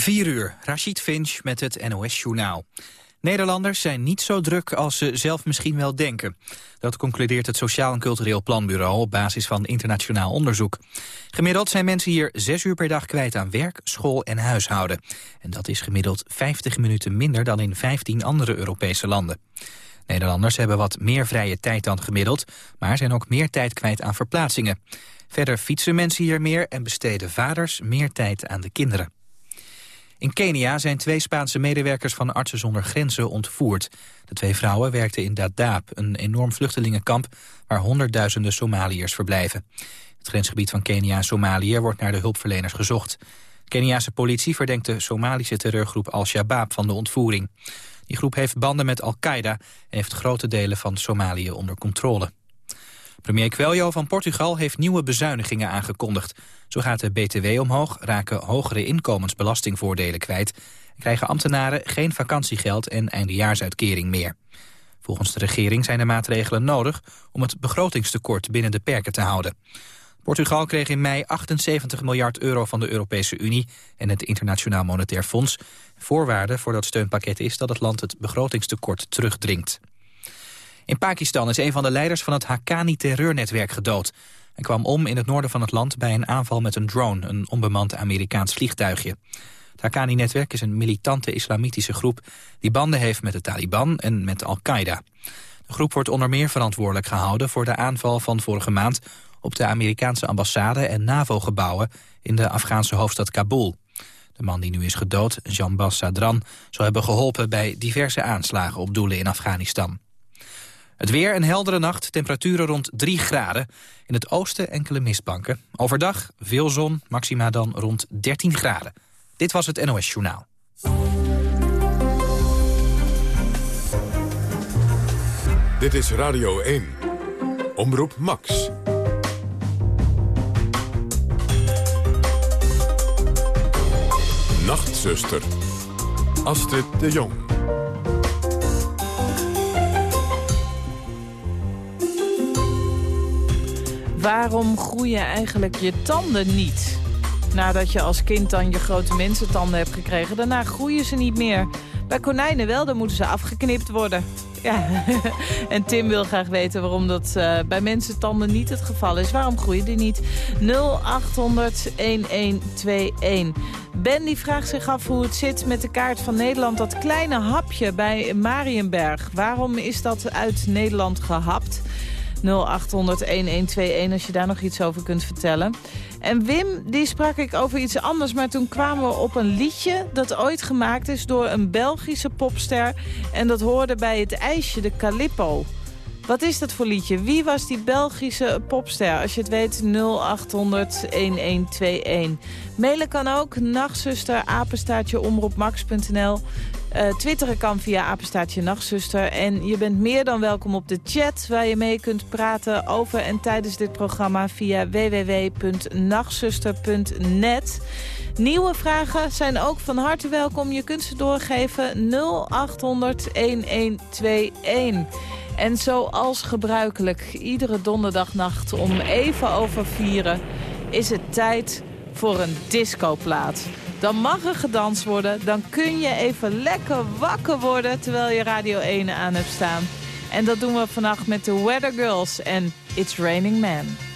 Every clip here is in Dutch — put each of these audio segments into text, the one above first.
4 uur, Rashid Finch met het NOS-journaal. Nederlanders zijn niet zo druk als ze zelf misschien wel denken. Dat concludeert het Sociaal en Cultureel Planbureau op basis van internationaal onderzoek. Gemiddeld zijn mensen hier 6 uur per dag kwijt aan werk, school en huishouden. En dat is gemiddeld 50 minuten minder dan in 15 andere Europese landen. Nederlanders hebben wat meer vrije tijd dan gemiddeld, maar zijn ook meer tijd kwijt aan verplaatsingen. Verder fietsen mensen hier meer en besteden vaders meer tijd aan de kinderen. In Kenia zijn twee Spaanse medewerkers van Artsen zonder Grenzen ontvoerd. De twee vrouwen werkten in Dadaab, een enorm vluchtelingenkamp... waar honderdduizenden Somaliërs verblijven. Het grensgebied van Kenia en Somalië wordt naar de hulpverleners gezocht. Keniaanse politie verdenkt de Somalische terreurgroep Al-Shabaab van de ontvoering. Die groep heeft banden met Al-Qaeda en heeft grote delen van Somalië onder controle. Premier Quelio van Portugal heeft nieuwe bezuinigingen aangekondigd. Zo gaat de BTW omhoog, raken hogere inkomensbelastingvoordelen kwijt... en krijgen ambtenaren geen vakantiegeld en eindejaarsuitkering meer. Volgens de regering zijn de maatregelen nodig om het begrotingstekort binnen de perken te houden. Portugal kreeg in mei 78 miljard euro van de Europese Unie en het Internationaal Monetair Fonds. Voorwaarde voor dat steunpakket is dat het land het begrotingstekort terugdringt. In Pakistan is een van de leiders van het Haqqani-terreurnetwerk gedood. Hij kwam om in het noorden van het land bij een aanval met een drone, een onbemand Amerikaans vliegtuigje. Het Haqqani-netwerk is een militante islamitische groep die banden heeft met de Taliban en met Al-Qaeda. De groep wordt onder meer verantwoordelijk gehouden voor de aanval van vorige maand op de Amerikaanse ambassade en NAVO-gebouwen in de Afghaanse hoofdstad Kabul. De man die nu is gedood, Jean Bas Sadran, zou hebben geholpen bij diverse aanslagen op doelen in Afghanistan. Het weer een heldere nacht, temperaturen rond 3 graden. In het oosten enkele mistbanken. Overdag veel zon, maxima dan rond 13 graden. Dit was het NOS Journaal. Dit is Radio 1. Omroep Max. Nachtzuster. Astrid de Jong. Waarom groeien eigenlijk je tanden niet? Nadat je als kind dan je grote mensentanden hebt gekregen... daarna groeien ze niet meer. Bij konijnen wel, dan moeten ze afgeknipt worden. Ja, en Tim wil graag weten waarom dat uh, bij mensentanden niet het geval is. Waarom groeien die niet? 0800-1121. Ben die vraagt zich af hoe het zit met de kaart van Nederland. Dat kleine hapje bij Marienberg. Waarom is dat uit Nederland gehapt? 0800-1121 als je daar nog iets over kunt vertellen. En Wim, die sprak ik over iets anders, maar toen kwamen we op een liedje... dat ooit gemaakt is door een Belgische popster. En dat hoorde bij het ijsje, de Calippo. Wat is dat voor liedje? Wie was die Belgische popster? Als je het weet, 0800-1121. Mailen kan ook, nachtzuster, apenstaartje, omroepmax.nl. Uh, twitteren kan via apenstaartje nachtzuster. En je bent meer dan welkom op de chat... waar je mee kunt praten over en tijdens dit programma... via www.nachtzuster.net. Nieuwe vragen zijn ook van harte welkom. Je kunt ze doorgeven 0800-1121. En zoals gebruikelijk, iedere donderdagnacht om even over vieren... is het tijd voor een discoplaat. Dan mag er gedanst worden, dan kun je even lekker wakker worden... terwijl je Radio 1 aan hebt staan. En dat doen we vannacht met de Weather Girls en It's Raining Man.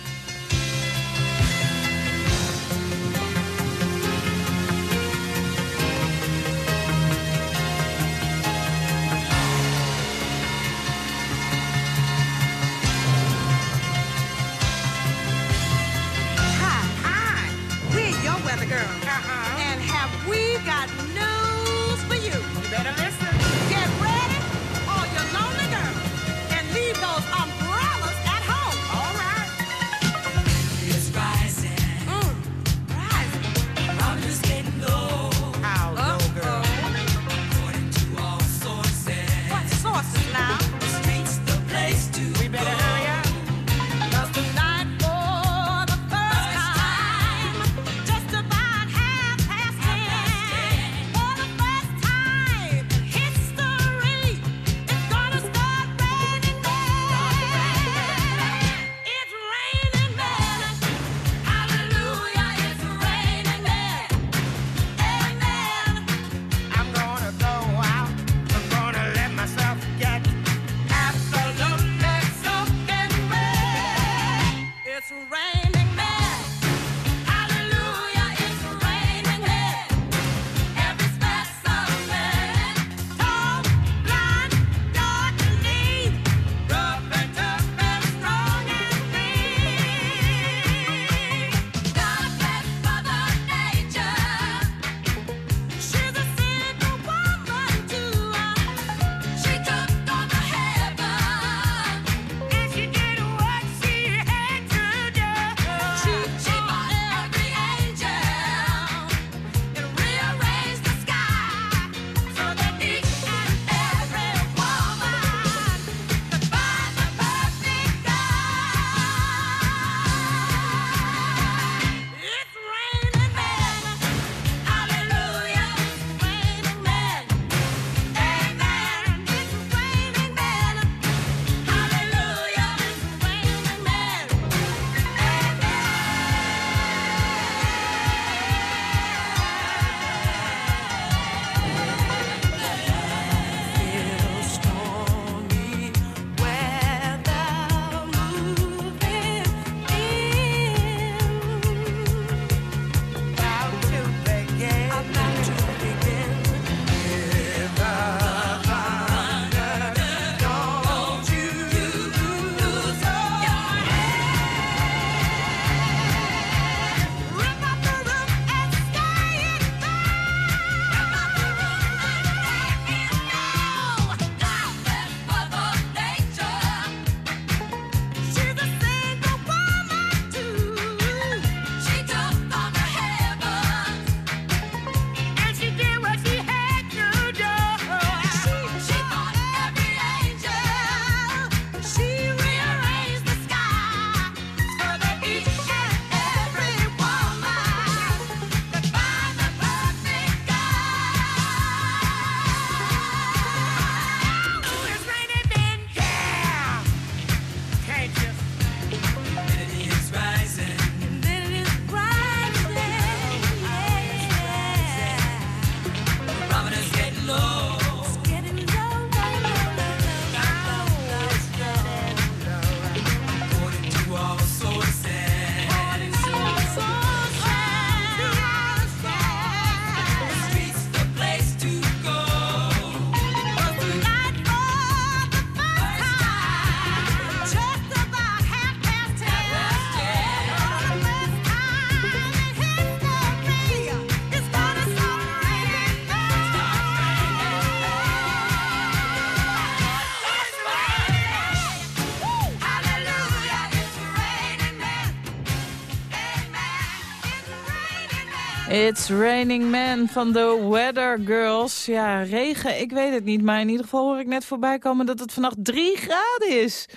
It's Raining Man van de Weather Girls. Ja, regen, ik weet het niet. Maar in ieder geval hoor ik net voorbij komen dat het vannacht 3 graden is.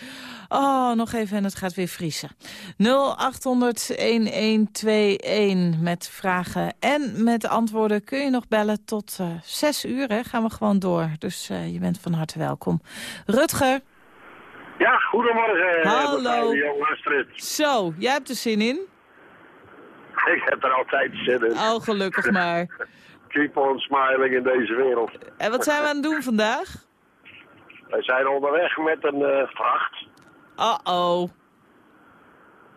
Oh, nog even en het gaat weer vriezen. 0800-1121 met vragen en met antwoorden kun je nog bellen tot uh, eh, 6 uur. Hè? Gaan we gewoon door. Dus uh, je bent van harte welkom. Rutger. Ja, goedemorgen. Hallo. Zo, jij hebt er zin in? Ik heb er altijd zin in. Oh, gelukkig maar. Keep on smiling in deze wereld. En wat zijn we aan het doen vandaag? Wij zijn onderweg met een uh, vracht. Uh-oh.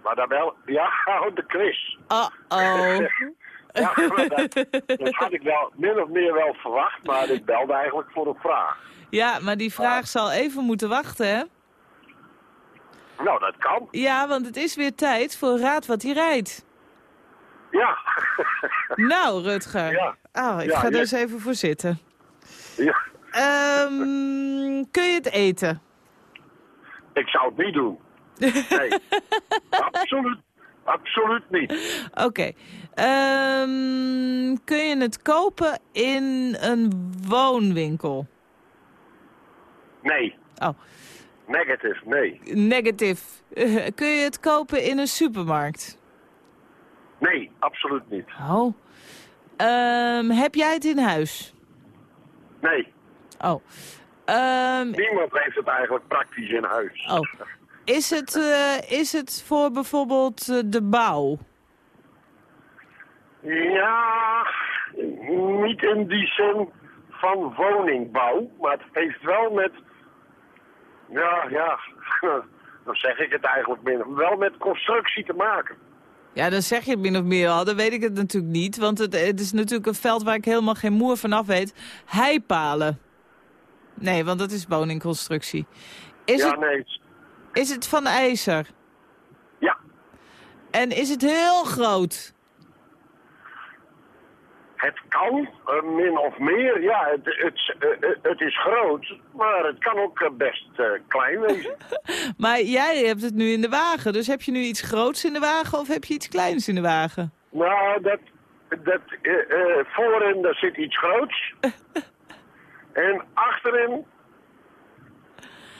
Maar daar wel... Ja, de quiz. Uh-oh. ja, dat, dat, had ik wel min of meer wel verwacht, maar ik belde eigenlijk voor een vraag. Ja, maar die vraag zal even moeten wachten, hè? Nou, dat kan. Ja, want het is weer tijd voor Raad wat hij rijdt. Ja. nou, Rutger. Ja. Oh, ik ga er eens even voor zitten. Ja. Um, kun je het eten? Ik zou het niet doen. Nee. absoluut, absoluut niet. Oké. Okay. Ehm, kun je het kopen in een woonwinkel? Nee. Oh. Negative, nee. Negative. Kun je het kopen in een supermarkt? Nee, absoluut niet. Oh. Um, heb jij het in huis? Nee. Oh. Um, Niemand heeft het eigenlijk praktisch in huis. Oh. Is het, uh, is het voor bijvoorbeeld uh, de bouw? Ja, niet in die zin van woningbouw, maar het heeft wel met, ja, ja, dan zeg ik het eigenlijk minder, wel met constructie te maken. Ja, dan zeg je het min of meer al. Dan weet ik het natuurlijk niet. Want het, het is natuurlijk een veld waar ik helemaal geen moer van af weet. Heipalen. Nee, want dat is woningconstructie. Is ja, het, nee. Is het van ijzer? Ja. En is het heel groot? Het kan, uh, min of meer. Ja, het, het, uh, het, is groot, maar het kan ook best uh, klein wezen. maar jij hebt het nu in de wagen, dus heb je nu iets groots in de wagen of heb je iets kleins in de wagen? Nou, dat, dat, voorin daar zit iets groots. en achterin,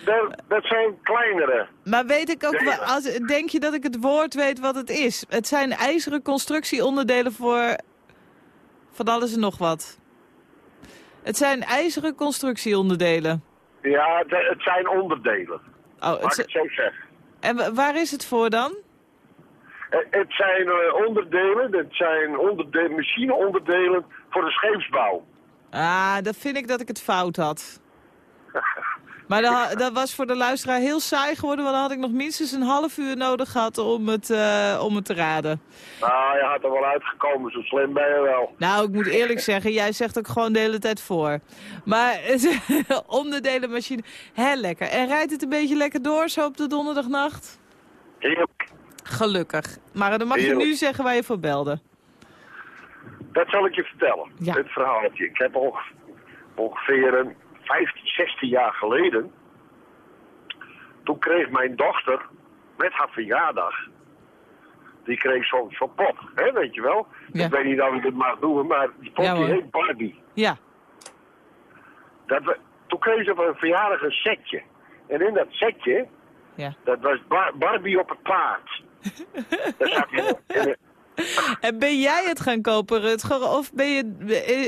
dat, dat zijn kleinere. Maar weet ik ook, als, denk je dat ik het woord weet wat het is? Het zijn ijzeren constructieonderdelen voor van alles en nog wat. Het zijn ijzeren constructieonderdelen. Ja, het zijn onderdelen. Oh, het, ik het zo zeggen. En waar is het voor dan? Eh, het zijn uh, onderdelen, het zijn onderdelen, machineonderdelen voor de scheepsbouw. Ah, dat vind ik dat ik het fout had. Maar dat, dat, was voor de luisteraar heel saai geworden, want dan had ik nog minstens een half uur nodig gehad om het, uh, om het te raden. Nou, je had er wel uitgekomen, zo slim ben je wel. Nou, ik moet eerlijk zeggen, jij zegt ook gewoon de hele tijd voor. Maar onderdelenmachine, hè, lekker. En rijdt het een beetje lekker door zo op de donderdagnacht? Heerlijk. Gelukkig. Maar dan mag je nu zeggen waar je voor belde. Dat zal ik je vertellen, ja. het verhaaltje. Ik heb ongeveer een 15, 16 jaar geleden, toen kreeg mijn dochter met haar verjaardag, die kreeg zo'n zo pop, hè, weet je wel. Ik weet niet of ik het mag doen, maar die pop die heet Barbie. Ja. Dat we, toen kreeg ze voor een verjaardag een setje. En in dat setje, ja. dat was Barbie op het paard. zat En ben jij het gaan kopen, Rutger, of ben je,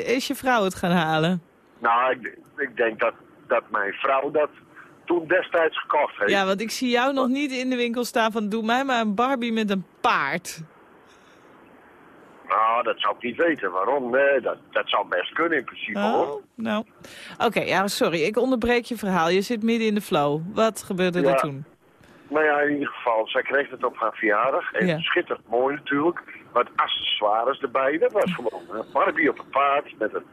is je vrouw het gaan halen? Nou, ik, ik denk dat, dat mijn vrouw dat toen destijds gekocht heeft. Ja, want ik zie jou nog niet in de winkel staan van doe mij maar een Barbie met een paard. Nou, dat zou ik niet weten. Waarom? Nee, dat, dat zou best kunnen in principe oh, hoor. Nou, oké, ja, sorry. Ik onderbreek je verhaal. Je zit midden in de flow. Wat gebeurde er toen? Nou ja, in ieder geval, zij kreeg het op haar verjaardag. En ja. schitterend mooi natuurlijk. Wat accessoires erbij. Dat was gewoon een Barbie op een paard met een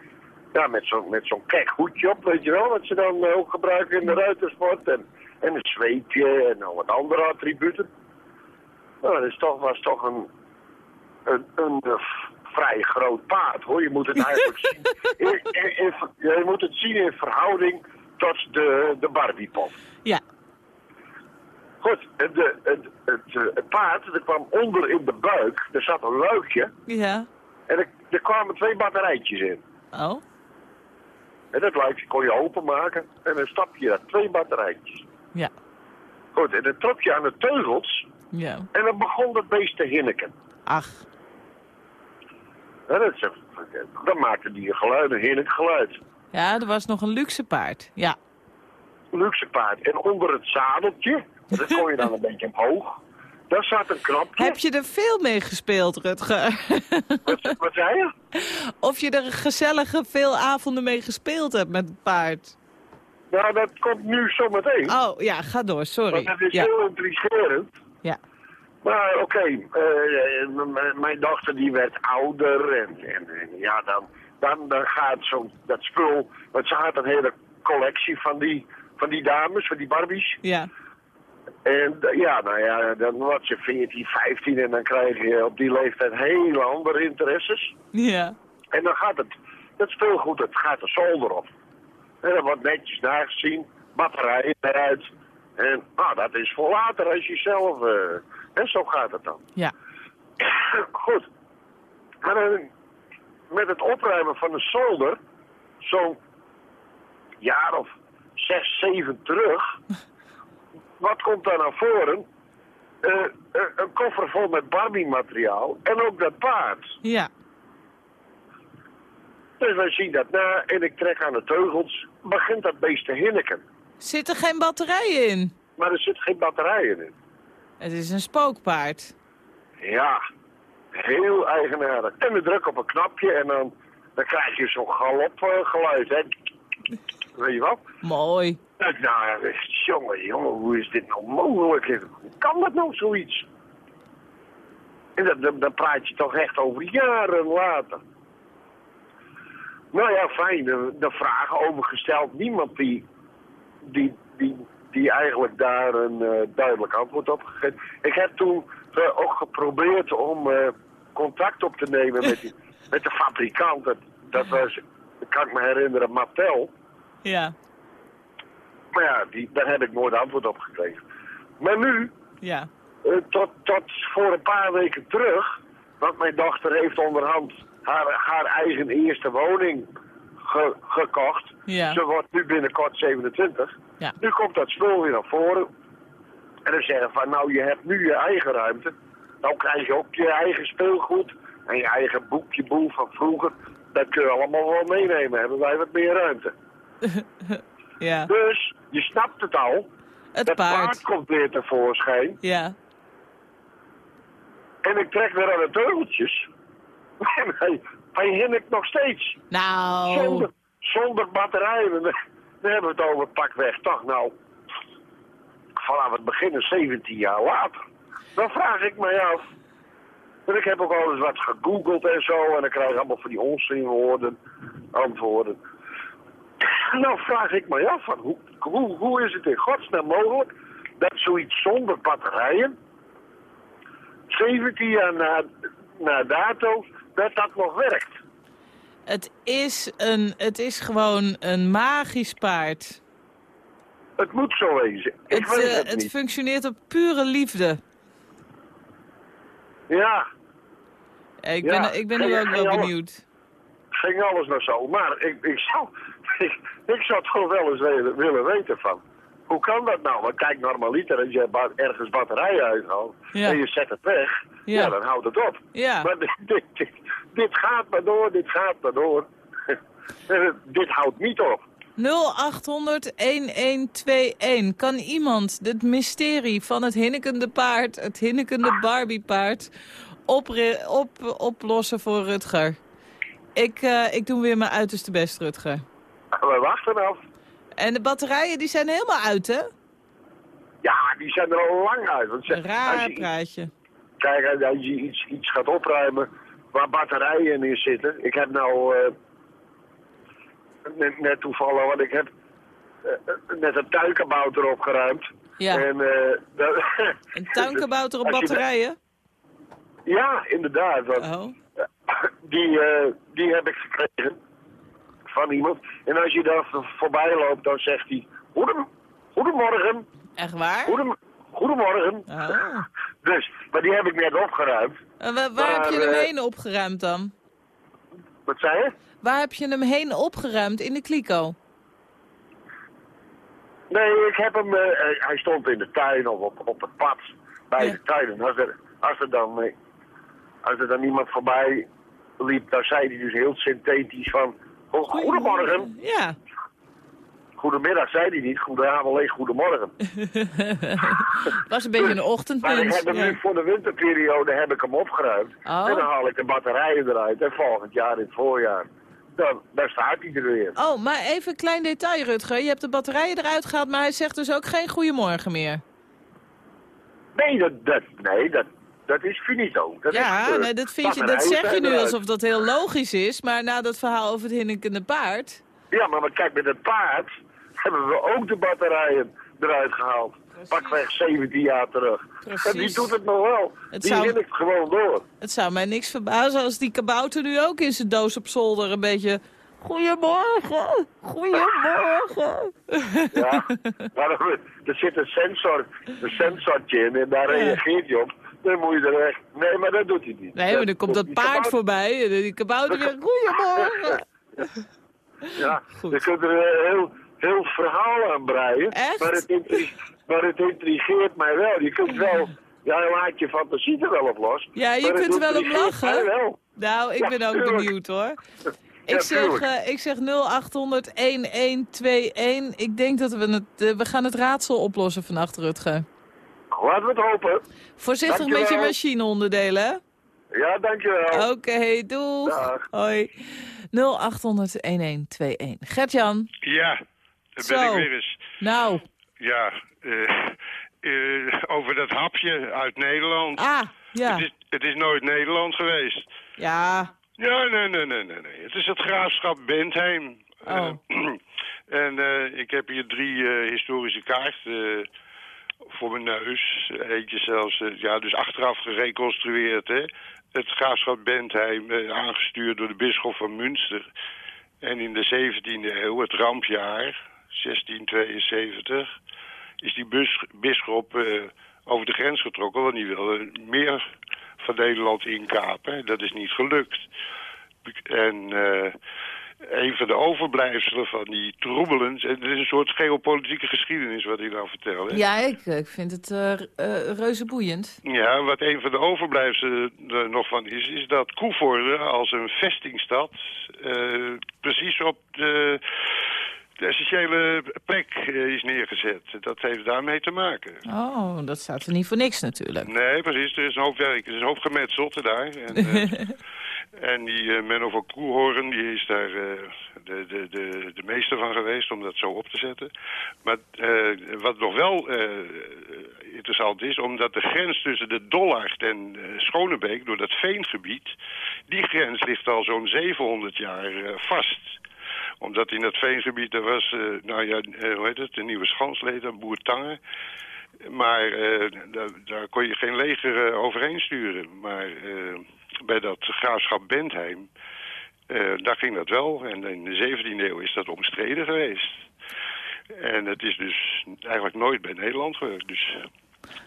ja, met zo'n met zo'n kek hoedje op, weet je wel. Wat ze dan uh, ook gebruiken in de ruitersport. En, en een zweepje en nog wat andere attributen. Nou, dat is toch, was toch een, een, een, een vrij groot paard, hoor. Je moet het eigenlijk zien. In, in, je moet het zien in verhouding tot de, de Barbiepop. Ja. Goed, de, het, het, het, paard, er kwam onder in de buik, er zat een luikje. Ja. En er, er kwamen twee batterijtjes in. Oh? En dat lijkt, kon je openmaken en dan stap je daar twee batterijtjes. Ja. Goed, en dan trok je aan de teugels Ja. en dan begon dat beest te hinniken. Ach. En dat, is- dan maakte die een geluid, een hinnik geluid. Ja, er was nog een luxe paard. Ja. Luxe paard. En onder het zadeltje, dat kon je dan een beetje omhoog, daar zat een knopje. Heb je er veel mee gespeeld, Rutger? Wat, wat zei je? of je er gezellige veel avonden mee gespeeld hebt met het paard? Nou, dat komt nu zometeen. Oh, ja, ga door, sorry. Want dat is Ja. heel intrigerend. Ja. Maar oké, eh, m- mijn dochter die werd ouder en, en, en ja, dan, dan, dan gaat zo'n dat spul, want ze had een hele collectie van die, van die dames, van die Barbies. Ja. En eh, ja, nou ja, dan wordt ze 14, 15 en dan krijg je op die leeftijd hele andere interesses. Ja. En dan gaat het, dat speelgoed, het gaat de zolder op. En dat wordt netjes nagezien, batterijen eruit. En nou, dat is voor later als je zelf... eh, en zo gaat het dan. Ja. Goed. Maar dan, met het opruimen van de zolder, zo'n jaar of zes, zeven terug... wat komt daar naar voren? Eh, eh, een koffer vol met Barbie-materiaal en ook dat paard. Ja. Dus wij zien dat na en ik trek aan de teugels, begint dat beest te hinniken. Zit er geen batterijen in? Maar er zit geen batterijen in. Het is een spookpaard. Ja, heel eigenaardig. En we drukken op een knopje en dan, dan krijg je zo'n galopgeluid, hè. Weet je wat? Mooi. Ik, nou, jongen, jongen, hoe is dit nou mogelijk? Hoe kan dat nou zoiets? En dan praat je toch echt over jaren later. Nou ja, fijn, de, de vragen over gesteld. Niemand die, die, die, die eigenlijk daar een eh, duidelijk antwoord op gegeven. Ik heb toen eh, ook geprobeerd om eh, contact op te nemen met, die, met de fabrikant. Dat, dat was, kan ik me herinneren, Mattel. Ja. Maar ja, die, daar heb ik nooit antwoord op gekregen. Maar nu, Ja. eh, tot, tot voor een paar weken terug, want mijn dochter heeft onderhand haar, haar eigen eerste woning ge- gekocht. Ja. Ze wordt nu binnenkort 27. Ja. Nu komt dat spul weer naar voren. En dan zeggen van, nou je hebt nu je eigen ruimte. Nou krijg je ook je eigen speelgoed en je eigen boekje boel van vroeger. Dat kun je allemaal wel meenemen, hebben wij wat meer ruimte. Ja. Dus, je snapt het al. Het paard. paard. komt weer tevoorschijn. Ja. En ik trek weer aan de teugeltjes. En hij, hij hinnikt nog steeds. Nou. Zonder, zonder batterijen. Dan hebben we het over pakweg toch nou. Vanaf het begin 17 jaar later. Dan vraag ik mij af. En ik heb ook al eens wat gegoogeld en zo. En dan krijg ik allemaal van die onzinwoorden, antwoorden. Nou vraag ik mij af, van hoe, hoe, hoe is het in godsnaam mogelijk dat zoiets zonder batterijen, 17 jaar na, na dato, dat dat nog werkt? Het is, een, het is gewoon een magisch paard. Het moet zo wezen. Ik Het, weet eh, het, het niet. functioneert op pure liefde. Ja, Ik Ja, ben, ik ben ging- ook wel benieuwd. ging alles nog zo. Maar ik, ik, zou, ik, ik zou toch wel eens willen, willen weten van... Hoe kan dat nou? Want kijk, normaliter als je ergens batterijen uithaalt Ja. en je zet het weg, Ja. ja. dan houdt het op. Ja. Maar dit, dit, dit, dit gaat maar door, dit gaat maar door. Dit houdt niet op. 0800-1121. Kan iemand het mysterie van het hinnikende paard, het hinnikende Barbiepaard, opre- op, oplossen voor Rutger? Ik, eh, ik doe weer mijn uiterste best, Rutger. We wachten af. En de batterijen die zijn helemaal uit, hè? Ja, die zijn er al lang uit. Want Een als raar je- praatje. Kijk, als je iets, iets gaat opruimen waar batterijen in zitten. Ik heb nou eh, net, net toevallig, want ik heb eh, net een tuikenbouter opgeruimd. Ja. En, eh, dat- Een tuinkabouter op batterijen? Ja, inderdaad. Want Oh. die, eh, die heb ik gekregen van iemand. En als je daar voorbij loopt, dan zegt hij... "Goedem- Goedemorgen, Echt waar? goedem, goedemorgen. Oh. Dus, maar die heb ik net opgeruimd. En wa- waar heb je hem eh, heen opgeruimd dan? Wat zei je? Waar heb je hem heen opgeruimd? In de kliko? Nee, ik heb hem... eh, eh, hij stond in de tuin of op, op het pad bij Ja. de tuin. En als er, als er dan... als er dan iemand voorbij liep, dan zei hij dus heel synthetisch van... "Go- Goedemorgen. Ja. Goedemiddag zei hij niet. Goedenavond, alleen goedemorgen. Was een beetje een Maar ik heb hem Ja. nu voor de winterperiode heb ik hem opgeruimd. Oh. En dan haal ik de batterijen eruit. En volgend jaar in het voorjaar, dan, dan staat hij er weer. Oh, maar even een klein detail, Rutger. Je hebt de batterijen eruit gehaald, maar hij zegt dus ook geen goedemorgen meer. Nee, dat, dat, nee, dat, dat is finito. Dat is Ja, nee, dat, vind je, dat zeg je nu eruit. alsof dat heel logisch is. Maar na dat verhaal over het hinnikende paard... Ja, maar, maar kijk, met het paard hebben we ook de batterijen eruit gehaald. Pakweg 17 jaar terug. Precies. En die doet het nog wel. Het die zou- ik gewoon door. Het zou mij niks verbazen als die kabouter nu ook in zijn doos op zolder een beetje... Goedemorgen, goedemorgen. Ja, maar er, er zit een sensor, een sensortje in en daar reageert hij op. Dan moet je er echt... Nee, maar dat doet hij niet. Nee, maar dan komt dat paard voorbij en die kabouter weer... Goedemorgen. Ja, Goed. je kunt er heel, heel verhaal aan breien. Echt? Maar het, maar het intrigeert mij wel. Je kunt wel... Ja, laat je fantasie er wel op los. Ja, je kunt er wel intrigeert lachen. wel. Nou, ik Ja, ben ook tuurlijk. benieuwd hoor. Ja, Ik zeg, eh, ik zeg 0800-1121. Ik denk dat we het... eh, we gaan het raadsel oplossen vannacht, Rutger. Laten we het hopen. Voorzichtig met je machineonderdelen, hè? Ja, dankjewel. Oké, doeg. Dag. Hoi. 0800-1121. Gert-Jan, Ja, daar ben Zo. ik weer eens. nou, Ja, eh, eh, over dat hapje uit Nederland. ah, ja. Het, is, het is nooit Nederland geweest. Ja, Ja, nee, nee, nee, nee, nee. Het is het graafschap Bentheim. Oh. Eh, en eh, ik heb hier drie eh, historische kaarten eh, voor mijn neus. Eentje zelfs, eh, ja, dus achteraf gereconstrueerd, hè. Het graafschap Bentheim, eh, aangestuurd door de bisschop van Münster. En in de 17e eeuw, het rampjaar, 1672, is die bisschop eh, over de grens getrokken, want die wilde meer van Nederland inkapen. Dat is niet gelukt. En een van de overblijfselen van die troebelens... en het is een soort geopolitieke geschiedenis wat ik nou vertel. Hè? ja ik, ik vind het eh eh, reuze boeiend. Ja, wat een van de overblijfselen er nog van is... is dat Koevoorde als een vestingstad... eh, precies op de, de essentiële plek eh, is neergezet. Dat heeft daarmee te maken. Oh, dat staat er niet voor niks natuurlijk. Nee, precies. Er is een hoop werk. Er is een hoop gemetseld daar. En, eh, en die eh, Menno van die is daar eh, de, de, de, de meester van geweest om dat zo op te zetten. Maar eh, wat nog wel interessant is, omdat de grens tussen de Dollard en Schonebeek, door dat veengebied, die grens ligt al zo'n 700 jaar vast omdat in dat veengebied, er was, nou ja, hoe heet het, de nieuwe schansleed aan Boertangen. Maar daar, kon je geen leger overheen sturen. Maar bij dat graafschap Bentheim, eh, daar ging dat wel. En in de 17e eeuw is dat omstreden geweest. En het is dus eigenlijk nooit bij Nederland geweest. Dus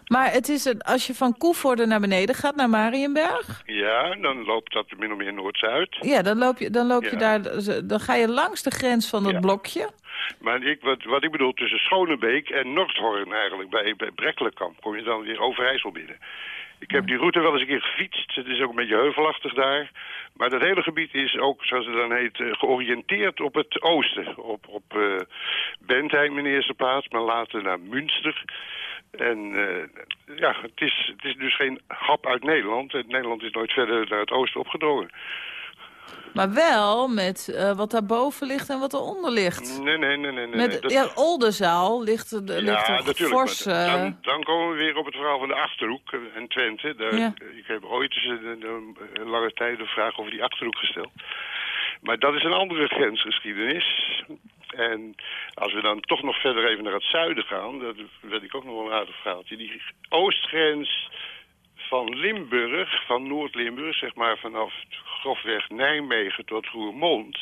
Maar het is een, als je van Koevoorde naar beneden gaat, naar Marienberg... ja, dan loopt dat min of meer Noord-Zuid. Ja, dan loop je, dan loop je daar, dan ga je langs de grens van dat Ja. blokje. Maar ik, wat, wat ik bedoel, tussen Schonebeek en Noordhorn eigenlijk, bij, bij Brekkelenkamp, kom je dan weer Overijssel binnen. Ik heb die route wel eens een keer gefietst. Het is ook een beetje heuvelachtig daar. Maar dat hele gebied is ook, zoals het dan heet, eh, georiënteerd op het oosten. Op, op eh, Bentheim in de eerste plaats, maar later naar Münster. En eh, ja, het is, het is dus geen hap uit Nederland. Nederland is nooit verder naar het oosten opgedrongen. Maar wel met eh, wat daarboven ligt en wat eronder ligt. Nee, nee, nee, nee. nee. Met, dat- ja, Oldenzaal ligt, er- ligt Ja, er natuurlijk. fors... eh, dan, dan komen we weer op het verhaal van de Achterhoek en Twente. Daar, Ja. Ik heb ooit eens een, een- een lange tijd een vraag over die Achterhoek gesteld. Maar dat is een andere grensgeschiedenis. En als we dan toch nog verder even naar het zuiden gaan... dat weet ik ook nog wel een aardig verhaaltje. Die oostgrens van Limburg, van Noord-Limburg... zeg maar vanaf grofweg Nijmegen tot Roermond...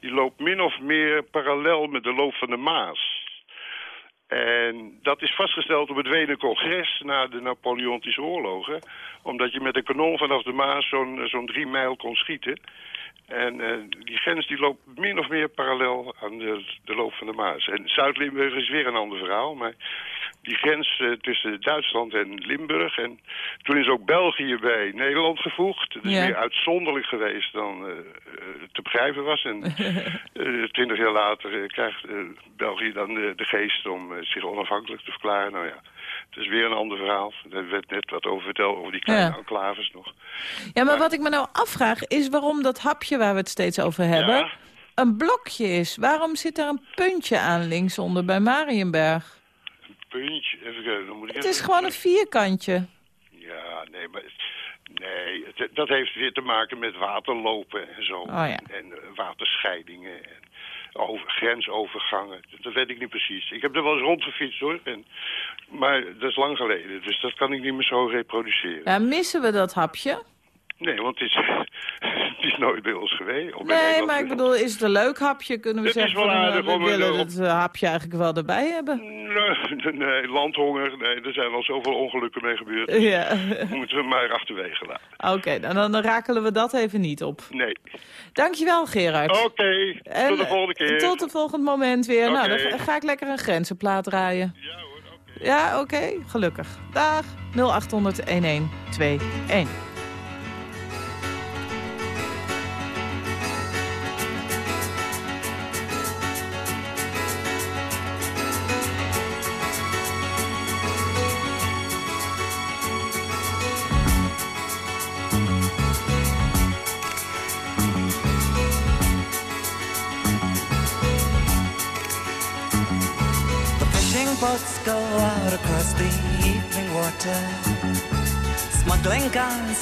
die loopt min of meer parallel met de loop van de Maas... En dat is vastgesteld op het Wenen congres na de Napoleontische oorlogen. Omdat je met een kanon vanaf de Maas zo'n zo'n drie mijl kon schieten. En uh, die grens die loopt min of meer parallel aan de, de loop van de Maas. En Zuid-Limburg is weer een ander verhaal. Maar die grens uh, tussen Duitsland en Limburg. En toen is ook België bij Nederland gevoegd. Dat is ja. meer uitzonderlijk geweest dan uh, te begrijpen was. En twintig jaar later krijgt België dan de, de geest om zich onafhankelijk te verklaren. Nou ja, het is weer een ander verhaal. Daar werd net wat over verteld, over die kleine ja. enclaves nog. Ja, maar, wat ik me nou afvraag is waarom dat hapje waar we het steeds over hebben... Ja. een blokje is. Waarom zit er een puntje aan linksonder bij Marienberg? Een puntje? Even kijken, dan moet ik Het is gewoon een vierkantje. Ja, nee, maar... Nee, dat heeft weer te maken met waterlopen en zo. Oh, ja. En uh, waterscheidingen en over, grensovergangen. Dat weet ik niet precies. Ik heb er wel eens rondgefietst hoor. En, maar dat is lang geleden, dus dat kan ik niet meer zo reproduceren. Ja, missen we dat hapje? Nee, want het is, het is nooit bij ons geweest. Nee, maar ik bedoel, is het een leuk hapje? Kunnen we het zeggen, is wel aardig, we willen het uh, hapje eigenlijk wel erbij hebben? Nee, nee, landhonger, nee, er zijn al zoveel ongelukken mee gebeurd. Ja. Moeten we maar achterwege laten. Oké, okay, dan, dan rakelen we dat even niet op. Nee. Dankjewel, Gerard. Oké, okay, tot de volgende keer. Tot het volgende moment weer. Okay. Nou, dan ga ik lekker een grenzenplaat draaien. Ja hoor, oké. Ja, oké, gelukkig. Dag, 0800 1121.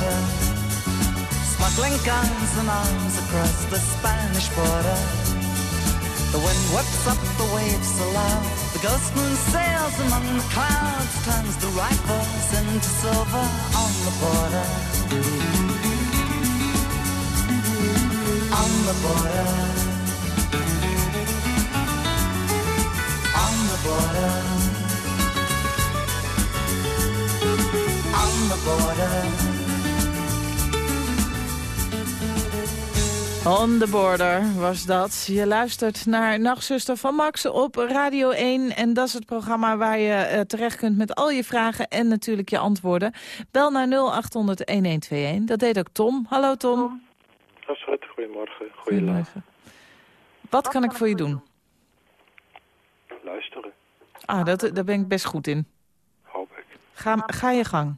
Water, smuggling guns and arms across the Spanish border. The wind whips up the waves aloud, the ghost moon sails among the clouds, turns the rifles into silver on the border. On the border. On the border. on the border. On the border was dat. Je luistert naar Nachtzuster van Max op Radio 1. En dat is het programma waar je uh, terecht kunt met al je vragen en natuurlijk je antwoorden. Bel naar 0800-1121. Dat deed ook Tom. Hallo Tom. Astrid, goedemorgen. Goedemorgen. Wat kan ik voor je doen? Luisteren. Ah, dat, daar ben ik best goed in. Hoop ik. Ga, ga je gang.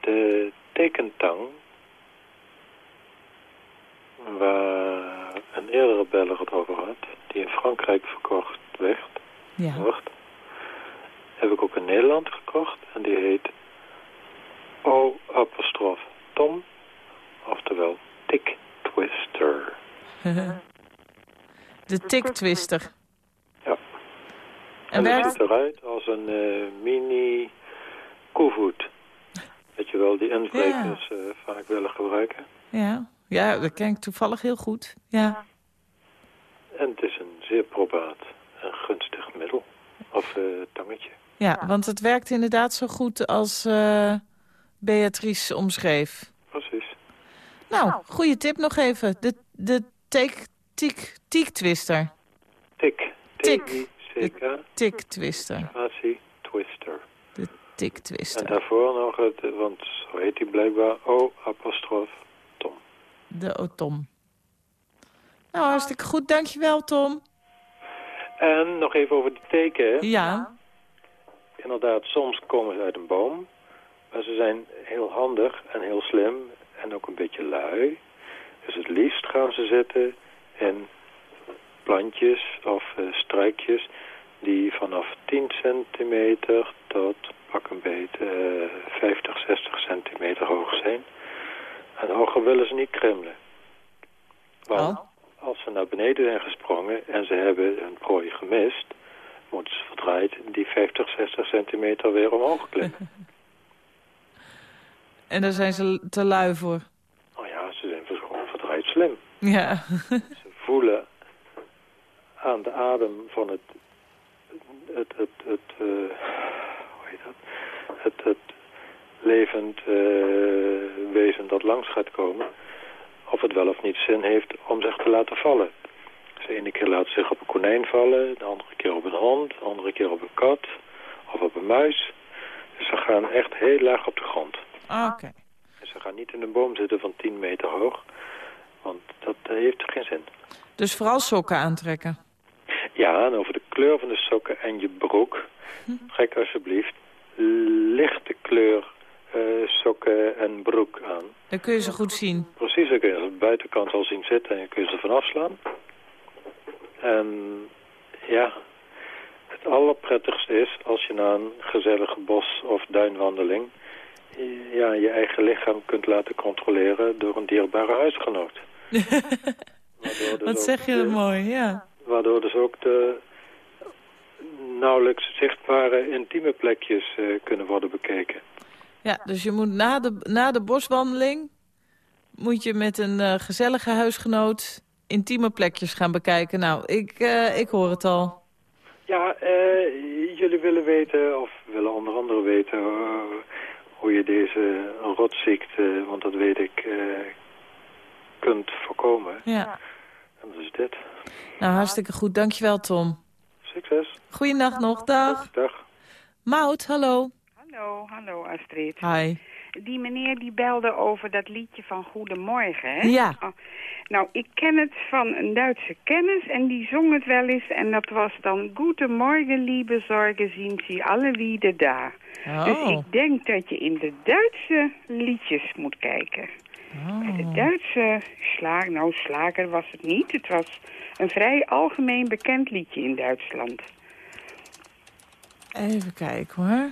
De tekentang, waar een eerdere beller het over had, die in Frankrijk verkocht werd, Ja. wordt, heb ik ook in Nederland gekocht en die heet O apostrof Tom, oftewel Tick Twister. De tiktwister. Ja. En En werkt... ziet eruit als een eh, mini koevoet. Weet je wel, die inbrekers eh, vaak willen gebruiken. Ja. Ja, dat ken ik toevallig heel goed. Ja. En het is een zeer probaat en gunstig middel. Of eh, tangetje. ja, want het werkt inderdaad zo goed als eh, Beatrice omschreef. Precies. Nou, goede tip nog even. De, de take, tik, twister. Tik. Tik. T-I-C-K. Tiktwister. Twister. De En tiktwister. daarvoor nog het, want zo heet hij blijkbaar, O apostrof. De Otom. Nou, hartstikke goed. Dankjewel, Tom. En nog even over de teken. Ja. Inderdaad, soms komen ze uit een boom. Maar ze zijn heel handig en heel slim en ook een beetje lui. Dus het liefst gaan ze zitten in plantjes of eh, struikjes die vanaf 10 centimeter tot pak een beet eh 50, 60 centimeter hoog zijn. En hoger willen ze niet kremelen. Want Oh. als ze naar beneden zijn gesprongen en ze hebben hun prooi gemist, moeten ze verdraaid die 50, 60 centimeter weer omhoog klimmen. En daar zijn ze te lui voor. nou ja, ze zijn gewoon verdraaid slim. Ja. Ze voelen aan de adem van het, het, het, het, eh, hoe heet dat? Het, het levend eh, wezen dat langs gaat komen, of het wel of niet zin heeft om zich te laten vallen. Dus de ene keer laat ze zich op een konijn vallen, de andere keer op een hond, de andere keer op een kat of op een muis. Dus ze gaan echt heel laag op de grond. Oké. En ze gaan niet in een boom zitten van 10 meter hoog, want dat eh, heeft geen zin. Dus vooral sokken aantrekken. Ja, en over de kleur van de sokken en je broek. Trek alsjeblieft lichte kleur eh, sokken en broek aan. Dan kun je ze goed zien. Precies, dan kun je ze de buitenkant al zien zitten en je kunt ze ervan afslaan. En ja, het allerprettigste is als je na een gezellige bos- of duinwandeling... eh, Ja, je eigen lichaam kunt laten controleren door een dierbare huisgenoot. Dus Wat zeg je de- mooi, ja. Waardoor dus ook de nauwelijks zichtbare intieme plekjes eh, kunnen worden bekeken. Ja, dus je moet na de, na de boswandeling... moet je met een eh, gezellige huisgenoot intieme plekjes gaan bekijken. Nou, ik, eh, ik hoor het al. Ja, eh, jullie willen weten, of willen onder andere weten... hoe je deze rotziekte, want dat weet ik, kunt voorkomen. Ja. En dat is dit. Nou, hartstikke goed. Dankjewel, Tom. Succes. Goeienacht nog. Dag. Dag. Maud, hallo. Hallo, hallo Astrid. Hi. Die meneer die belde over dat liedje van Goedemorgen, hè? Ja. Oh, nou, ik ken het van een Duitse kennis en die zong het wel eens. En dat was dan... Goedemorgen, lieve zorgen, zien Sie alle wieder da. Dus Oh. ik denk dat je in de Duitse liedjes moet kijken. Oh. De Duitse slager, nou slager was het niet. Het was een vrij algemeen bekend liedje in Duitsland. Even kijken hoor.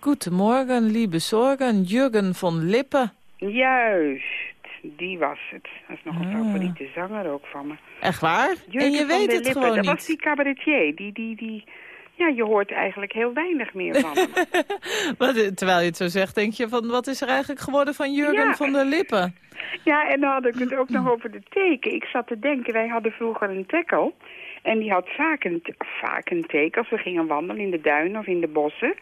Goedemorgen, lieve zorgen. Jurgen van Lippen. Juist, die was het. Dat is nog een Ah. favoriete zanger ook van me. Echt waar? Jurgen en je weet het gewoon dat niet. was die cabaretier. Die, die, die, ja, je hoort eigenlijk heel weinig meer van hem. Wat, terwijl je het zo zegt, denk je van wat is er eigenlijk geworden van Jurgen Ja. van der Lippen? Ja, en dan had ik het ook nog over de teken. Ik zat te denken, wij hadden vroeger een tekkel. En die had vaak een, vaak een teken als we gingen wandelen in de duinen of in de bossen.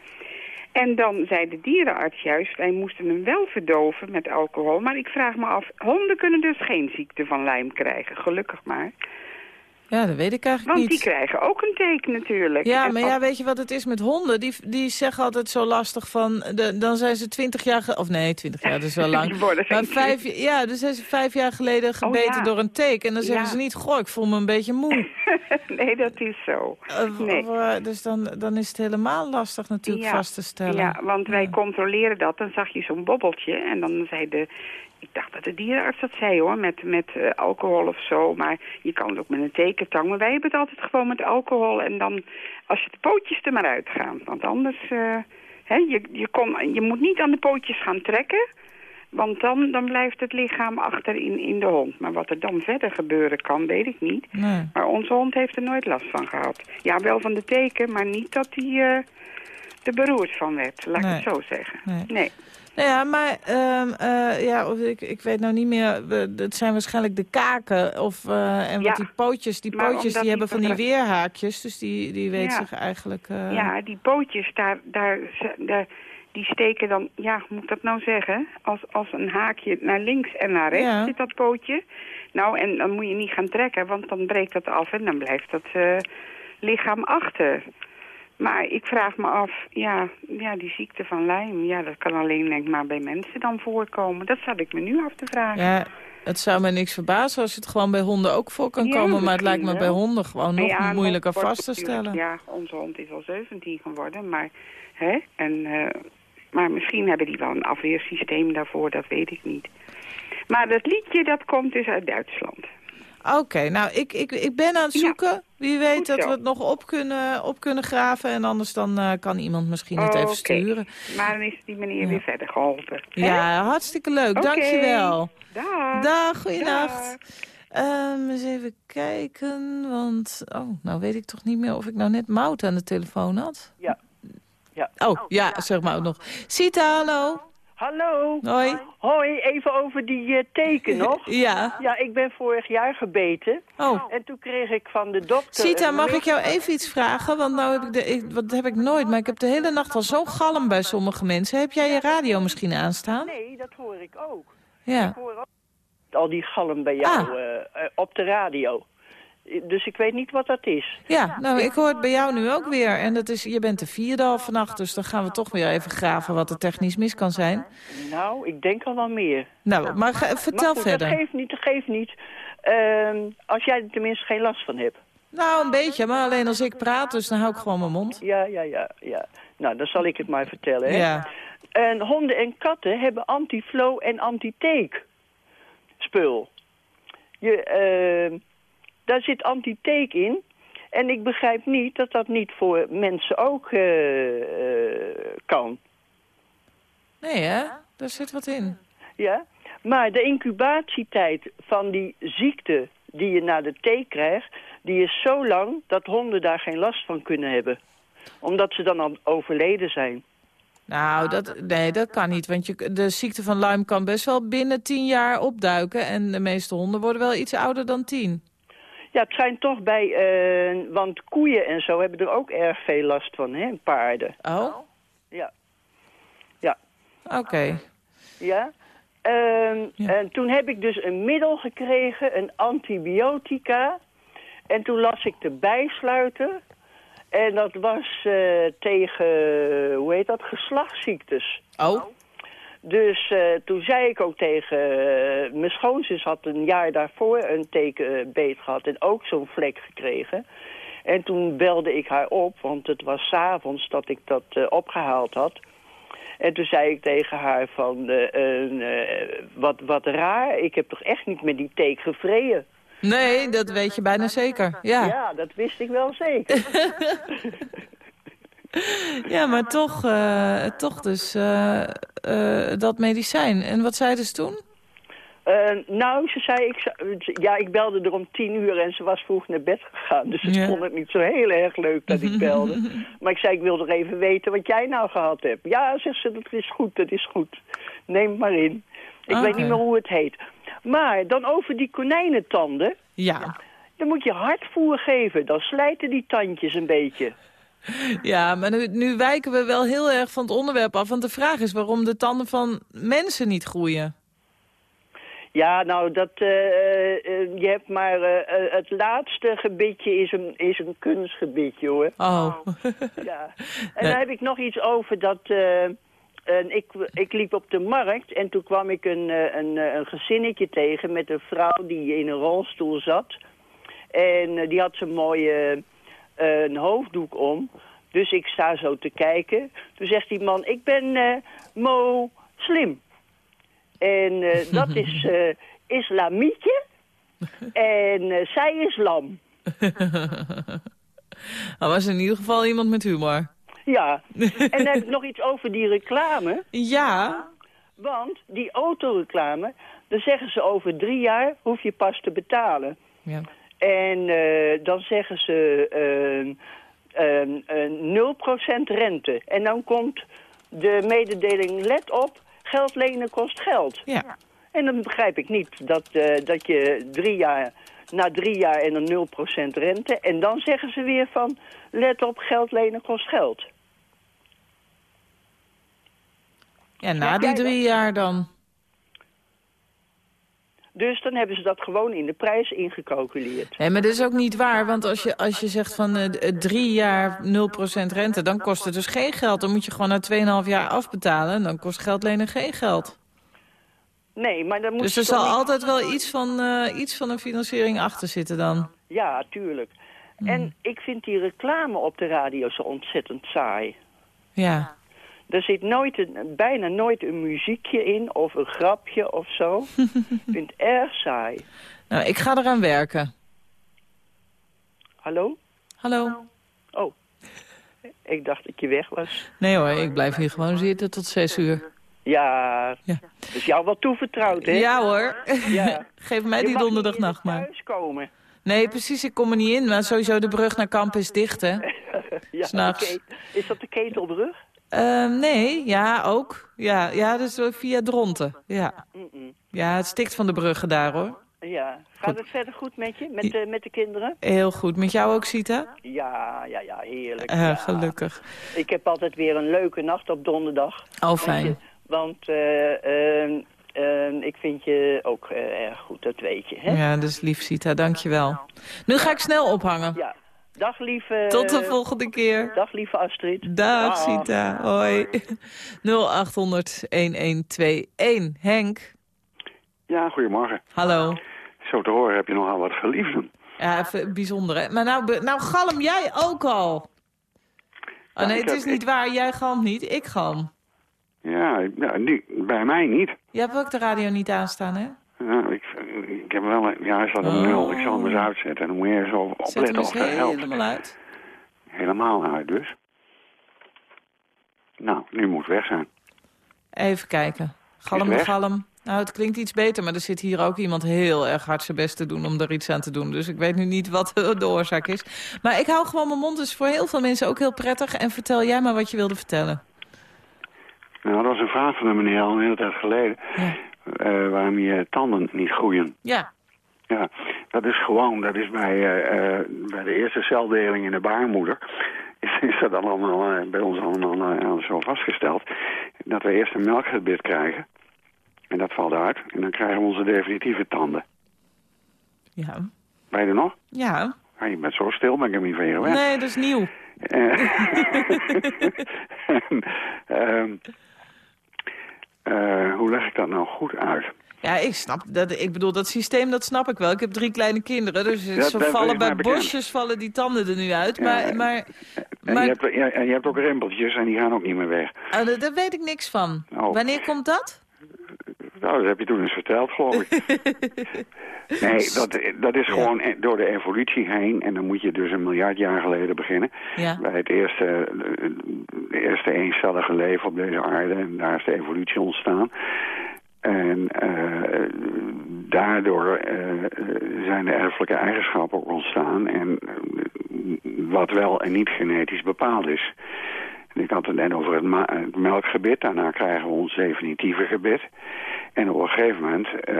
En dan zei de dierenarts juist, wij moesten hem wel verdoven met alcohol. Maar ik vraag me af, honden kunnen dus geen ziekte van lijm krijgen, gelukkig maar. Ja, dat weet ik eigenlijk Want niet. die krijgen ook een teken natuurlijk. Ja, En maar ja, weet je wat het is met honden? Die, die zeggen altijd zo lastig van... De, dan zijn ze twintig jaar... Of nee, twintig jaar, dat is wel lang. Maar vijf, ja, dan zijn ze vijf jaar geleden gebeten Oh, ja. door een teken. En dan zeggen Ja. ze niet... Goh, ik voel me een beetje moe. nee, dat is zo. Nee. eh, dus dan, dan is het helemaal lastig natuurlijk Ja. vast te stellen. Ja, want wij controleren dat. Dan zag je zo'n bobbeltje en dan zei de... Ik dacht dat de dierenarts dat zei hoor, met, met eh, alcohol of zo. Maar je kan het ook met een tekentang. Maar wij hebben het altijd gewoon met alcohol. En dan, als je de pootjes er maar uitgaan. Want anders, eh, hè, je, je, kon, je moet niet aan de pootjes gaan trekken. Want dan, dan blijft het lichaam achter in, in de hond. Maar wat er dan verder gebeuren kan, weet ik niet. Nee. Maar onze hond heeft er nooit last van gehad. Ja, wel van de teken, maar niet dat hij eh er beroerd van werd. Laat Nee. ik het zo zeggen. Nee. Nee. Nou ja, maar eh, ja, of ik, ik weet nou niet meer. Het zijn waarschijnlijk de kaken. Of, eh, en Ja, wat die pootjes, die maar pootjes die hebben van die weerhaakjes. Dus die, die weet Ja. zich eigenlijk... eh, Ja, die pootjes, daar, daar, daar, die steken dan, ja, hoe moet ik dat nou zeggen? Als, als een haakje naar links en naar rechts Ja. zit dat pootje. Nou, en dan moet je niet gaan trekken, want dan breekt dat af en dan blijft dat lichaam achter. Maar ik vraag me af, ja, ja, die ziekte van Lyme, ja, dat kan alleen denk ik maar bij mensen dan voorkomen. Dat zat ik me nu af te vragen. Ja, het zou me niks verbazen als het gewoon bij honden ook voor kan Ja, komen. Maar het lijkt me bij honden gewoon nog ja, moeilijker vast te stellen. Ja, onze hond is al 17 geworden, maar, hè, en, eh, maar misschien hebben die wel een afweersysteem daarvoor, dat weet ik niet. Maar dat liedje, dat komt dus uit Duitsland. Oké, nou, ik, ik, ik ben aan het Ja. zoeken. Wie weet dat we het nog op kunnen, op kunnen graven. En anders dan eh, kan iemand misschien het even sturen. Maar dan is die meneer Ja. weer verder geholpen. hè? Ja, hartstikke leuk. Oké. Dankjewel. Dag. Dag, goeienacht. Dag. Ehm, eens even kijken, want... Oh, nou weet ik toch niet meer of ik nou net Mout aan de telefoon had. Ja. Ja. Oh, ja, zeg maar ook nog. Sita, hallo. Hallo. Hoi. Hoi, even over die eh, teken nog. Ja. Ja, ik ben vorig jaar gebeten. Oh. En toen kreeg ik van de dokter... Sita, mag ik jou even iets vragen? Want nou heb ik de, ik, wat heb ik nooit, maar ik heb de hele nacht al zo'n galm bij sommige mensen. Heb jij je radio misschien aanstaan? Nee, dat hoor ik ook. Ja. Ik hoor ook al die galm bij jou Ah. eh, eh, op de radio. Dus ik weet niet wat dat is. Ja, nou, ik hoor het bij jou nu ook weer. En dat is, je bent de vierde al vannacht, dus dan gaan we toch weer even graven wat er technisch mis kan zijn. Nou, ik denk al wel meer. Nou, maar ga- vertel maar goed, verder. dat geeft niet, dat geeft niet. Ehm, als jij er tenminste geen last van hebt. Nou, een beetje, maar alleen als ik praat, dus dan hou ik gewoon mijn mond. Ja, ja, ja, ja. Nou, dan zal ik het maar vertellen. Hè? Ja. En honden en katten hebben anti-flow en anti-teek spul. Je, eh, daar zit anti-teek in. En ik begrijp niet dat dat niet voor mensen ook eh, eh, kan. Nee, hè? Daar zit wat in. Ja? Maar de incubatietijd van die ziekte die je na de teek krijgt... die is zo lang dat honden daar geen last van kunnen hebben. Omdat ze dan al overleden zijn. Nou, dat, nee, dat kan niet, want je, de ziekte van Lyme kan best wel binnen tien jaar opduiken. En de meeste honden worden wel iets ouder dan tien. Ja, het zijn toch bij... eh, want koeien en zo hebben er ook erg veel last van, hè? Paarden. Oh, Ja. Ja. oké. Ja. Ehm, Ja. En toen heb ik dus een middel gekregen, een antibiotica. En toen las ik de bijsluiter. En dat was eh, tegen, hoe heet dat, geslachtsziektes. Oh, Dus eh, toen zei ik ook tegen... eh, mijn schoonzus had een jaar daarvoor een tekenbeet gehad en ook zo'n vlek gekregen. En toen belde ik haar op, want het was 's avonds dat ik dat eh, opgehaald had. En toen zei ik tegen haar van, wat, wat raar, ik heb toch echt niet met die teek gevreden. nee, dat weet je bijna zeker. Ja. Ja, dat wist ik wel zeker. maar toch, eh, toch dus eh, eh, dat medicijn. En wat zeiden ze toen? Nou, ze zei, ik, ja, ik belde er om tien uur en ze was vroeg naar bed gegaan. Dus ze Ja. vond het niet zo heel erg leuk dat ik belde. maar ik zei, ik wil nog even weten wat jij nou gehad hebt. Ja, zegt ze, dat is goed, dat is goed. Neem het maar in. Ik Oké. weet niet meer hoe het heet. Maar dan over die konijnentanden. Ja. Dan moet je hardvoer geven. Dan slijten die tandjes een beetje. Ja, maar nu, nu wijken we wel heel erg van het onderwerp af. Want de vraag is waarom de tanden van mensen niet groeien. Ja, nou, dat, uh, uh, je hebt maar... Uh, het laatste gebiedje is een, is een kunstgebiedje, hoor. Oh. ja. En daar heb ik nog iets over dat... En ik, ik liep op de markt en toen kwam ik een, een, een gezinnetje tegen met een vrouw die in een rolstoel zat. En die had zo'n mooie een hoofddoek om. Dus ik sta zo te kijken. Toen zegt die man, ik ben Mo Slim. En uh, dat is uh, islamietje. en uh, zij is lam. Dat was in ieder geval iemand met humor. Ja. En dan heb ik nog iets over die reclame. Ja. Want die autoreclame, dan zeggen ze over drie jaar hoef je pas te betalen. Ja. En dan zeggen ze uh, 0% rente. En dan komt de mededeling, let op, geld lenen kost geld. Ja. En dan begrijp ik niet dat, uh, dat je drie jaar, na drie jaar en een 0% rente... en dan zeggen ze weer van, let op, geld lenen kost geld. Ja, na die drie jaar dan. Dus dan hebben ze dat gewoon in de prijs ingecalculeerd. Nee, maar dat is ook niet waar, want als je, als je zegt van uh, drie jaar 0% rente... dan kost het dus geen geld. Dan moet je gewoon na 2,5 jaar afbetalen en dan kost geld lenen geen geld. Nee, maar dan moet Dus er zal altijd wel iets van, uh, iets van een financiering achter zitten dan? Ja, tuurlijk. Hmm. En ik vind die reclame op de radio zo ontzettend saai. Ja. Er zit nooit een, bijna nooit een muziekje in of een grapje of zo. ik vind het erg saai. Nou, ik ga eraan werken. Hallo? Hallo. Oh, ik dacht dat je weg was. Nee hoor, ik blijf hier gewoon zitten tot zes uur. Ja, ja. dat is jou wel toevertrouwd, hè? Ja hoor. Ja. Geef mij die donderdagnacht maar. thuis komen. Nee, precies, ik kom er niet in. Maar sowieso de brug naar kamp is dicht, hè? ja, S'nachts. Is dat de ketelbrug? Uh, nee, ja, ook. Ja, ja dus via Dronten. Ja. Ja, het stikt van de bruggen daar, hoor. Ja. Gaat goed. het verder goed met je, met, uh, met de kinderen? Heel goed. Met jou ook, Sita? Ja, ja, ja, heerlijk. Uh, ja. Gelukkig. Ik heb altijd weer een leuke nacht op donderdag. Oh, fijn. Want uh, ik vind je ook erg goed, dat weet je. Hè? Ja, dat is lief, Sita. Dank je wel. Nu ga ik snel ophangen. Ja. Dag lieve... Tot de volgende keer. Dag lieve Astrid. Dag, Dag. Sita. Hoi. 0800-1121. Henk. Ja, goedemorgen. Hallo. Zo te horen heb je nogal wat geliefden. Ja, even bijzonder hè. Maar nou, nou galm jij ook al. Oh nee, het is niet waar. Jij galmt niet. Ik galm. Ja, nou, die, bij mij niet. Je hebt ook de radio niet aanstaan, hè? Ja, ik, ik heb wel een, ja, hij staat op oh. nul. Ik zal hem eens uitzetten. En dan moet je eens opletten of dat helpt. helemaal uit? Helemaal uit dus. Nou, nu moet het weg zijn. Even kijken. Galm, galm. Nou, het klinkt iets beter, maar er zit hier ook iemand heel erg hard zijn best te doen om er iets aan te doen. Dus ik weet nu niet wat de oorzaak is. Maar ik hou gewoon mijn mond, dus voor heel veel mensen ook heel prettig. En vertel jij maar wat je wilde vertellen. Nou, dat was een vraag van een meneer al een hele tijd geleden. Ja. Uh, waarom je tanden niet groeien. Ja. Ja, dat is gewoon, dat is bij, uh, bij de eerste celdeling in de baarmoeder... is, is dat allemaal bij ons allemaal zo vastgesteld... dat we eerst een melkgebit krijgen. En dat valt uit. En dan krijgen we onze definitieve tanden. Ja. Ben je er nog? Ja. Ah, je bent zo stil, ben ik hem niet van je gewend. Nee, dat is nieuw. en, uh, hoe leg ik dat nou goed uit? Ja, ik snap dat. Ik bedoel, dat systeem, dat snap ik wel. Ik heb drie kleine kinderen, dus dat, ze vallen bij bosjes vallen die tanden er nu uit. Maar, maar, en, maar... Je hebt, ja, en je hebt ook rimpeltjes en die gaan ook niet meer weg. Oh, daar, daar weet ik niks van. Oh. Wanneer komt dat? Nou, dat heb je toen eens verteld, geloof ik. nee, dat, dat is gewoon ja. door de evolutie heen. En dan moet je dus een miljard jaar geleden beginnen. Ja. Bij het eerste, de eerste eencellige leven op deze aarde. En daar is de evolutie ontstaan. En uh, daardoor uh, zijn de erfelijke eigenschappen ook ontstaan. En wat wel en niet genetisch bepaald is. Ik had het net over het, het, melkgebit. Daarna krijgen we ons definitieve gebit. En op een gegeven moment uh,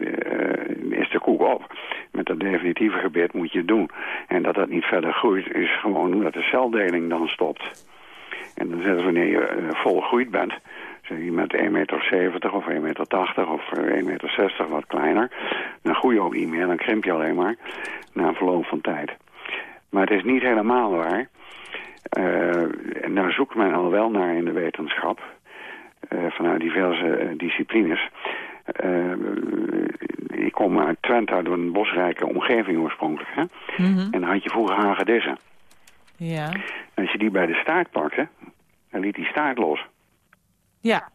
uh, is de koek op. Met dat definitieve gebit moet je het doen. En dat dat niet verder groeit is gewoon omdat de celdeling dan stopt. En dan zeggen wanneer je uh, volgroeid bent, Zeg je met 1,70 meter of 1,80 meter of 1,60 meter wat kleiner. Dan groei je ook niet meer, dan krimp je alleen maar na een verloop van tijd. Maar het is niet helemaal waar. En daar zoekt men al wel naar in de wetenschap. Uh, vanuit diverse uh, disciplines. ik kom uit Twente, uit een bosrijke omgeving oorspronkelijk. Hè? Mhm. En dan had je vroeger hagedissen. Ja. En als je die bij de staart pakte, dan liet die staart los. Ja.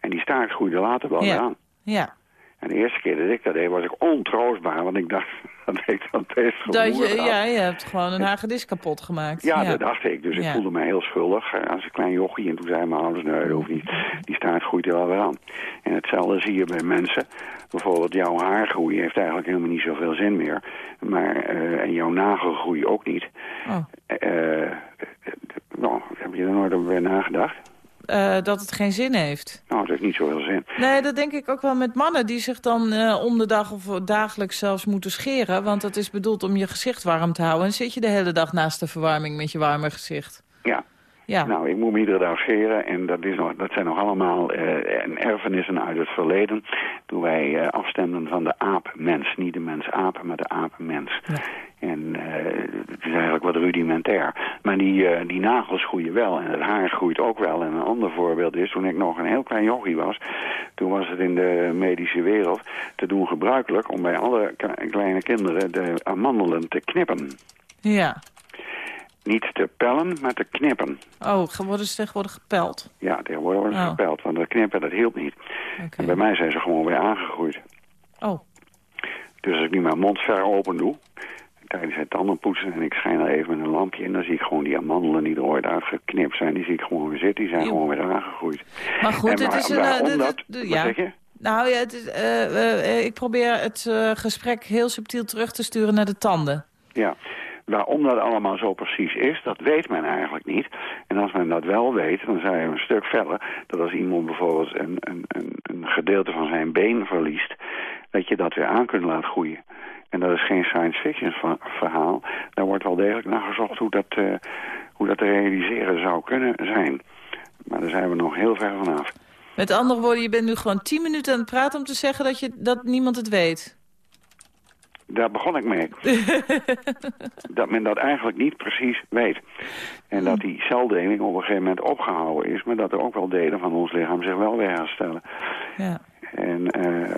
En die staart groeide later wel weer aan. Ja. En de eerste keer dat ik dat deed, was ik ontroostbaar. Want ik dacht, dat ik heeft Dat je, ja, je hebt gewoon een hagedis kapot gemaakt. Ja, dat dacht ik. Dus ik Ja. voelde mij heel schuldig eh, als een klein jochie. En toen zeiden mijn ouders, nee, dat hoeft niet. Die staart groeit er wel weer aan. En hetzelfde zie je bij mensen. Bijvoorbeeld jouw haargroei heeft eigenlijk helemaal niet zoveel zin meer. Maar, eh, en jouw nagelgroei ook niet. Oh. Eh, nou, heb je er nooit over nagedacht? Eh, dat het geen zin heeft. Nou, het heeft niet zoveel zin. Nee, dat denk ik ook wel met mannen die zich dan eh, om de dag of dagelijks zelfs moeten scheren. Want dat is bedoeld om je gezicht warm te houden. En zit je de hele dag naast de verwarming met je warme gezicht. Ja. Ja. Nou, ik moet me iedere dag scheren en dat, is nog, dat zijn nog allemaal eh, erfenissen uit het verleden. Toen wij afstemden van de aap-mens. Niet de mens-aap, maar de aap-mens. En eh, het is eigenlijk wat rudimentair. Maar die, eh, die nagels groeien wel en het haar groeit ook wel. En een ander voorbeeld is, toen ik nog een heel klein jochie was... toen was het in de medische wereld te doen gebruikelijk... om bij alle kleine kinderen de amandelen te knippen. Ja. Niet te pellen, maar te knippen. Oh, worden ze tegenwoordig gepeld? Ja, tegenwoordig worden ze Oh. gepeld, want dat knippen dat hielp niet. En bij mij zijn ze gewoon weer aangegroeid. Oh. Dus als ik nu mijn mond ver open doe, tijdens het tandenpoetsen... en ik schijn er even met een lampje in... dan zie ik gewoon die amandelen die er ooit uitgeknipt zijn... die zie ik gewoon weer zitten, die zijn gewoon weer aangegroeid. Maar goed, En waar- is een... eh, dat? Wat ja. zeg je? Nou ja, het is, eh, eh, ik probeer het gesprek heel subtiel terug te sturen naar de tanden. Ja, waarom dat allemaal zo precies is, dat weet men eigenlijk niet. En als men dat wel weet, dan zijn we een stuk verder... dat als iemand bijvoorbeeld een, een, een, een gedeelte van zijn been verliest... dat je dat weer aan kunt laten groeien. En dat is geen science fiction verhaal. Daar wordt wel degelijk naar gezocht hoe dat, eh, hoe dat te realiseren zou kunnen zijn. Maar daar zijn we nog heel ver vanaf. Met andere woorden, je bent nu gewoon tien minuten aan het praten om te zeggen dat, je, dat niemand het weet. Daar begon ik mee. dat men dat eigenlijk niet precies weet. En dat die celdeling op een gegeven moment opgehouden is... maar dat er ook wel delen van ons lichaam zich wel weer herstellen. Ja. En eh,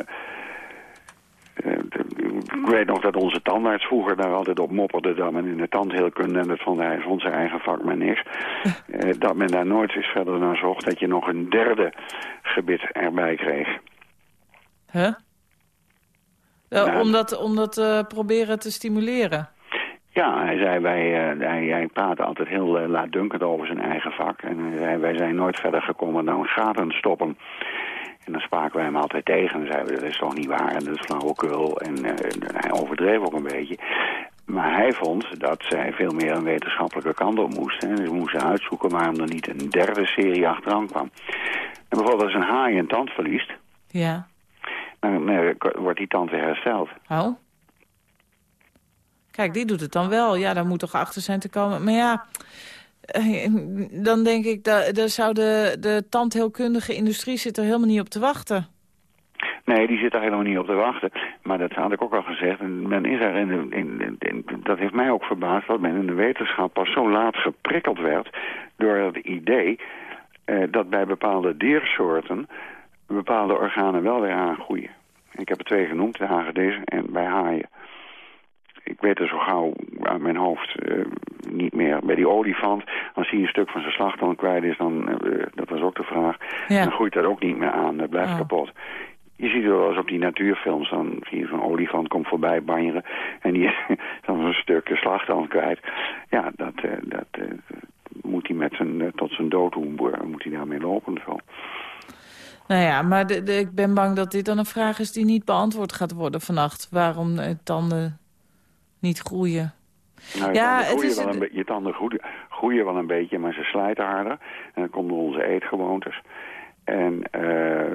ik weet nog dat onze tandarts vroeger daar altijd op mopperde... dat men in de tandheelkunde, en dat vond hij zijn eigen vak maar niks... eh, dat men daar nooit eens verder naar zocht... dat je nog een derde gebit erbij kreeg. Huh? Eh, Nou, om dat, om dat eh, proberen te stimuleren. Ja, hij zei, wij, hij, hij praatte altijd heel uh, laatdunkend over zijn eigen vak. En hij zei, wij zijn nooit verder gekomen dan gaten stoppen. En dan spraken wij hem altijd tegen en zeiden we, dat is toch niet waar en dat is flauwekul. En eh, hij overdreef ook een beetje. Maar hij vond dat zij veel meer een wetenschappelijke kant op moesten. En ze moesten uitzoeken waarom er niet een derde serie achteraan kwam. En bijvoorbeeld als een haai een tand verliest, Ja. dan eh, wordt die tand weer hersteld. Oh. Kijk, die doet het dan wel. Ja, daar moet toch achter zijn te komen. Maar ja, dan denk ik, daar zou de, de tandheelkundige industrie zit er helemaal niet op te wachten. Nee, die zit daar helemaal niet op te wachten. Maar dat had ik ook al gezegd. En men is er in, in, dat heeft mij ook verbaasd dat men in de wetenschap pas zo laat geprikkeld werd door het idee eh, dat bij bepaalde diersoorten bepaalde organen wel weer aangroeien. Ik heb er twee genoemd, de hagedis en bij haaien. Ik weet er zo gauw uit mijn hoofd eh, niet meer. Bij die olifant, als hij een stuk van zijn slagtand kwijt is, dan, eh, dat was ook de vraag, Ja. dan groeit dat ook niet meer aan. Dat blijft Oh. kapot. Je ziet het wel eens op die natuurfilms, dan zie je zo'n olifant komt voorbij banjeren en die is dan een stuk slagtand kwijt. Ja, dat, eh, dat moet hij met zijn, tot zijn dood doen, moet hij daarmee lopen. Zo. Nou ja, maar de, de- ik ben bang dat dit dan een vraag is die niet beantwoord gaat worden vannacht. Waarom eh, tanden niet groeien. Nou, je, Ja, tanden het groeien is wel een- je tanden groeien, groeien wel een beetje, maar ze slijten harder. En dat komt door onze eetgewoontes. En eh,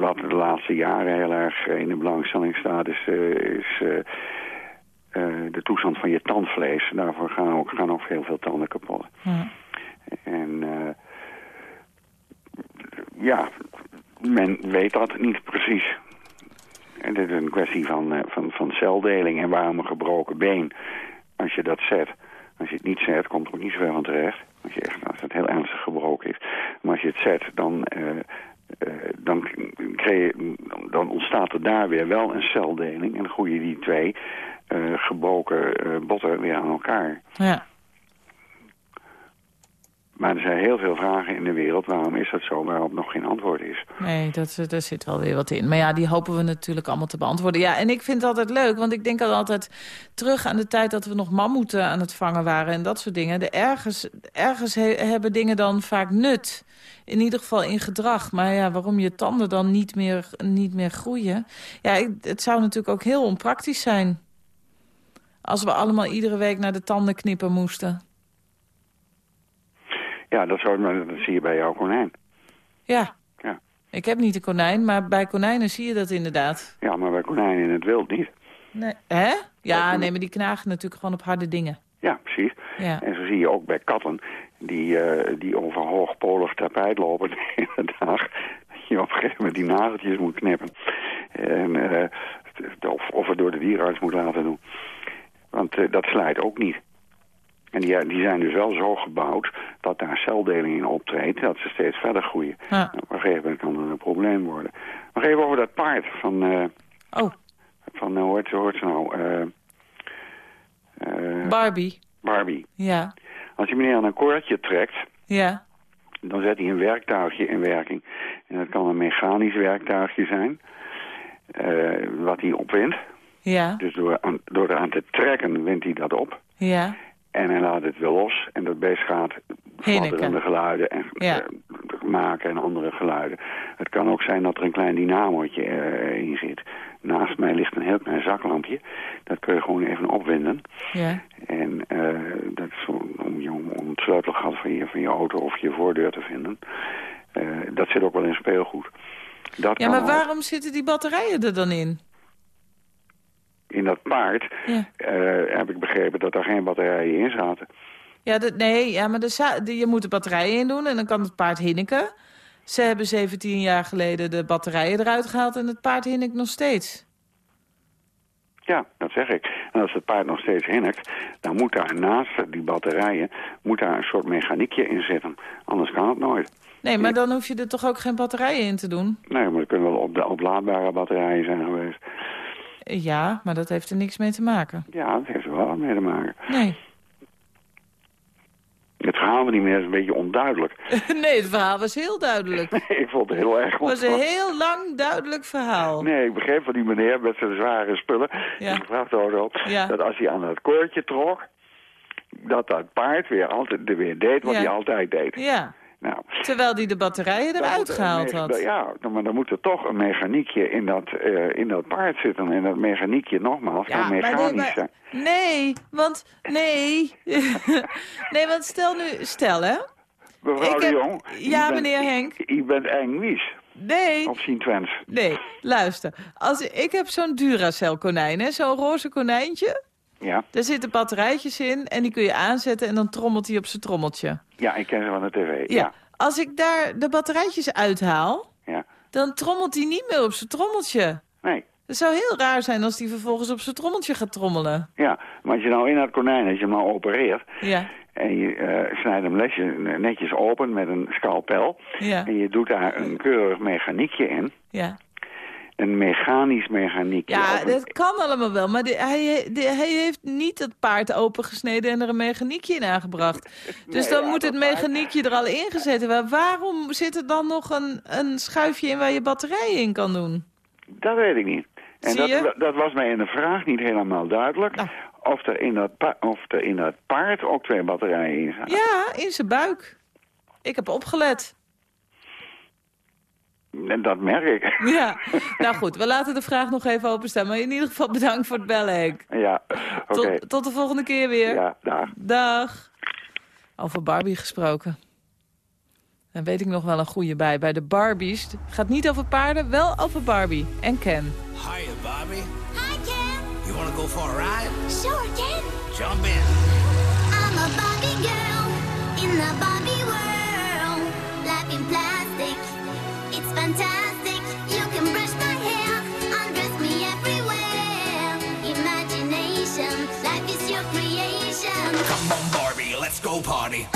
wat de laatste jaren heel erg in de belangstelling staat, is, eh, is eh, de toestand van je tandvlees. Daarvoor gaan ook, gaan ook heel veel tanden kapot. Ja. En Ja, men weet dat niet precies. En dit is een kwestie van, uh, van, van celdeling en waarom een gebroken been. Als je dat zet, als je het niet zet, komt er ook niet zoveel van terecht. Als, je echt, als het heel ernstig gebroken is. Maar als je het zet, dan, uh, uh, dan, je, dan ontstaat er daar weer wel een celdeling. En dan groeien die twee gebroken botten weer aan elkaar. Ja. Maar er zijn heel veel vragen in de wereld. Waarom is dat zo? Waarop nog geen antwoord is. Nee, dat, daar zit wel weer wat in. Maar ja, die hopen we natuurlijk allemaal te beantwoorden. Ja, en ik vind het altijd leuk, want ik denk altijd terug aan de tijd... dat we nog mammoeten aan het vangen waren en dat soort dingen. De ergens ergens hebben dingen dan vaak nut. In ieder geval in gedrag. Maar ja, waarom je tanden dan niet meer, niet meer groeien... Ja, het zou natuurlijk ook heel onpraktisch zijn... als we allemaal iedere week naar de tanden knippen moesten. Ja, dat, zou, dat zie je bij jouw konijn. Ja. ja. Ik heb niet een konijn, maar bij konijnen zie je dat inderdaad. Ja, maar bij konijnen in het wild niet. Nee. Hè? Ja, nee, maar die knagen natuurlijk gewoon op harde dingen. Ja, precies. Ja. En zo zie je ook bij katten die, uh, die over hoogpolig tapijt lopen de hele dag. Dat je op een gegeven moment die nageltjes moet knippen. En, uh, of, of het door de dierenarts moet laten doen. Want uh, dat slijt ook niet. En die, die zijn dus wel zo gebouwd dat daar celdeling in optreedt, dat ze steeds verder groeien. Ja. op een gegeven moment kan dat een probleem worden. Nog even over dat paard van... Uh, oh. Van, uh, hoe heet ze nou? Uh, Barbie. Barbie. Ja. Als je meneer aan een koordje trekt... Ja. Dan zet hij een werktuigje in werking. En dat kan een mechanisch werktuigje zijn. wat hij opwindt. Ja. Dus door, door eraan te trekken wint hij dat op. Ja. En hij laat het weer los. En dat beest gaat fladderende geluiden en, ja. maken en andere geluiden. Het kan ook zijn dat er een klein dynamootje uh, in zit. Naast mij ligt een heel klein zaklampje. Dat kun je gewoon even opwinden. Ja. En uh, dat is om, je, om het sleutelgat van je, van je auto of je voordeur te vinden. Uh, dat zit ook wel in speelgoed. Dat ja, maar waarom zitten die batterijen er dan in? In dat paard ja. uh, heb ik begrepen dat er geen batterijen in zaten. Ja, dat, nee, ja maar de, je moet de batterijen in doen en dan kan het paard hinniken. Ze hebben 17 jaar geleden de batterijen eruit gehaald en het paard hinnikt nog steeds. Ja, dat zeg ik. En als het paard nog steeds hinnikt, dan moet daar naast die batterijen moet daar een soort mechaniekje in zitten. Anders kan het nooit. Nee, maar dan hoef je er toch ook geen batterijen in te doen? Nee, maar er kunnen wel op de oplaadbare batterijen zijn geweest. Ja, maar dat heeft er niks mee te maken. Ja, dat heeft er wel mee te maken. Nee. Het verhaal van die meneer is een beetje onduidelijk. nee, het verhaal was heel duidelijk. Nee, ik vond het heel erg Het was een heel lang duidelijk verhaal. Nee, ik begreep van die meneer met zijn zware spullen ja. de vrachtauto... Ja. dat als hij aan het koordje trok... dat dat paard weer, altijd, weer deed wat ja. hij altijd deed. Ja. Nou, Terwijl hij de batterijen eruit gehaald had. Ja, maar dan moet er toch een mechaniekje in dat, uh, in dat paard zitten. En dat mechaniekje, nogmaals, ja, kan mechanisch maar, zijn. Nee, want... Nee. nee, want stel nu... Stel, hè. Mevrouw ik de heb, Jong. Ja, bent, meneer Henk. U bent eng wies. Nee. Op Twents. Nee, luister. Als, ik heb zo'n Duracell konijn, hè. Zo'n roze konijntje. Ja. Daar zitten batterijtjes in en die kun je aanzetten en dan trommelt hij op zijn trommeltje. Ja, ik ken ze van de tv. Ja. ja. Als ik daar de batterijtjes uithaal, ja. dan trommelt hij niet meer op zijn trommeltje. Nee. Het zou heel raar zijn als hij vervolgens op zijn trommeltje gaat trommelen. Ja, maar als je nou in dat konijn, als je hem nou opereert... Ja. en je uh, snijdt hem lesje, netjes open met een scalpel... Ja. en je doet daar een keurig mechaniekje in... Ja. Een mechanisch mechaniekje. Ja, dat kan allemaal wel. Maar hij, hij heeft niet het paard opengesneden en er een mechaniekje in aangebracht. Dus Nee, dan ja, moet het paard- mechaniekje er al ingezet hebben. Waarom zit er dan nog een, een schuifje in waar je batterijen in kan doen? Dat weet ik niet. En Zie je? dat, dat was mij in de vraag niet helemaal duidelijk. Nou. Of, er in dat of er in dat paard ook twee batterijen in zaten. Ja, in zijn buik. Ik heb opgelet. En dat merk ik. Ja, nou goed, we laten de vraag nog even openstaan. Maar in ieder geval bedankt voor het bellen, Henk. Ja, oké. Tot, tot de volgende keer weer. Ja, dag. Dag. Over Barbie gesproken. Dan weet ik nog wel een goede bij. Bij de Barbies. Het gaat niet over paarden, wel over Barbie. En Ken. Hiya, Bobby. Hi, Ken. You want to go for a ride? Sure, Ken. Jump in. I'm a Barbie girl in the Barbie world. Life in Come on, Barbie, let's go party.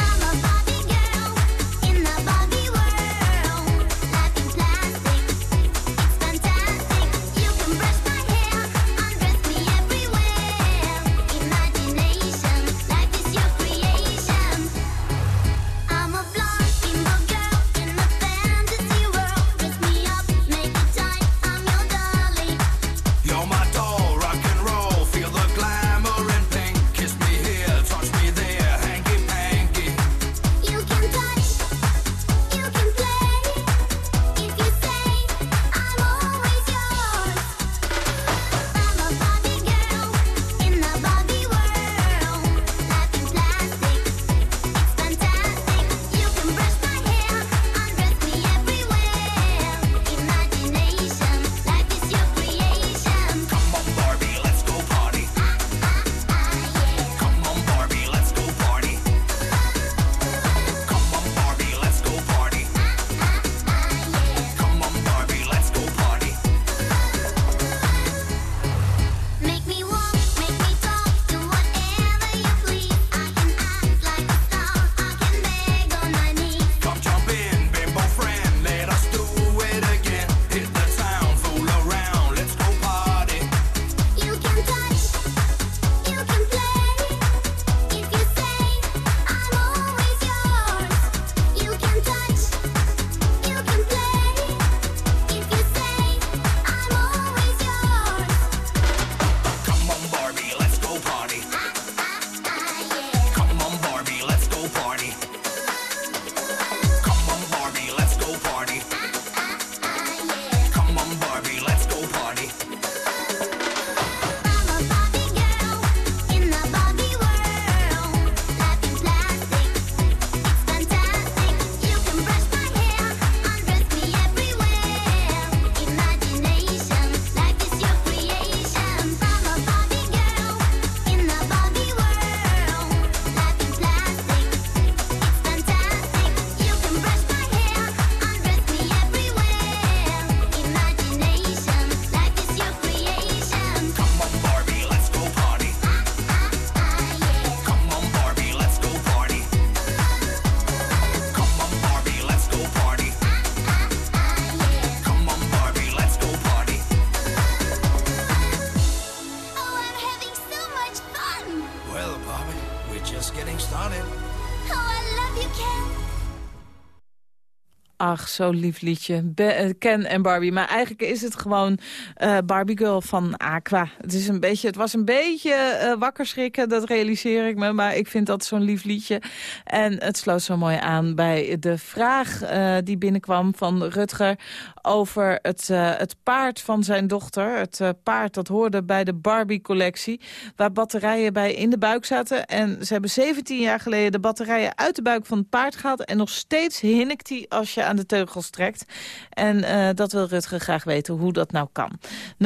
Ach, zo lief liedje. Eh, Ken en Barbie. Maar eigenlijk is het gewoon eh, Barbie Girl van Aqua. Het, is een beetje, het was een beetje eh, wakker schrikken, dat realiseer ik me. Maar ik vind dat zo'n lief liedje. En het sloot zo mooi aan bij de vraag die binnenkwam van Rutger... over het, het paard van zijn dochter. Het paard dat hoorde bij de Barbie-collectie... waar batterijen bij in de buik zaten. En ze hebben 17 jaar geleden de batterijen uit de buik van het paard gehaald... en nog steeds hinnikt hij als je aan de teugels trekt. En eh, dat wil Rutger graag weten hoe dat nou kan. 0800-1121.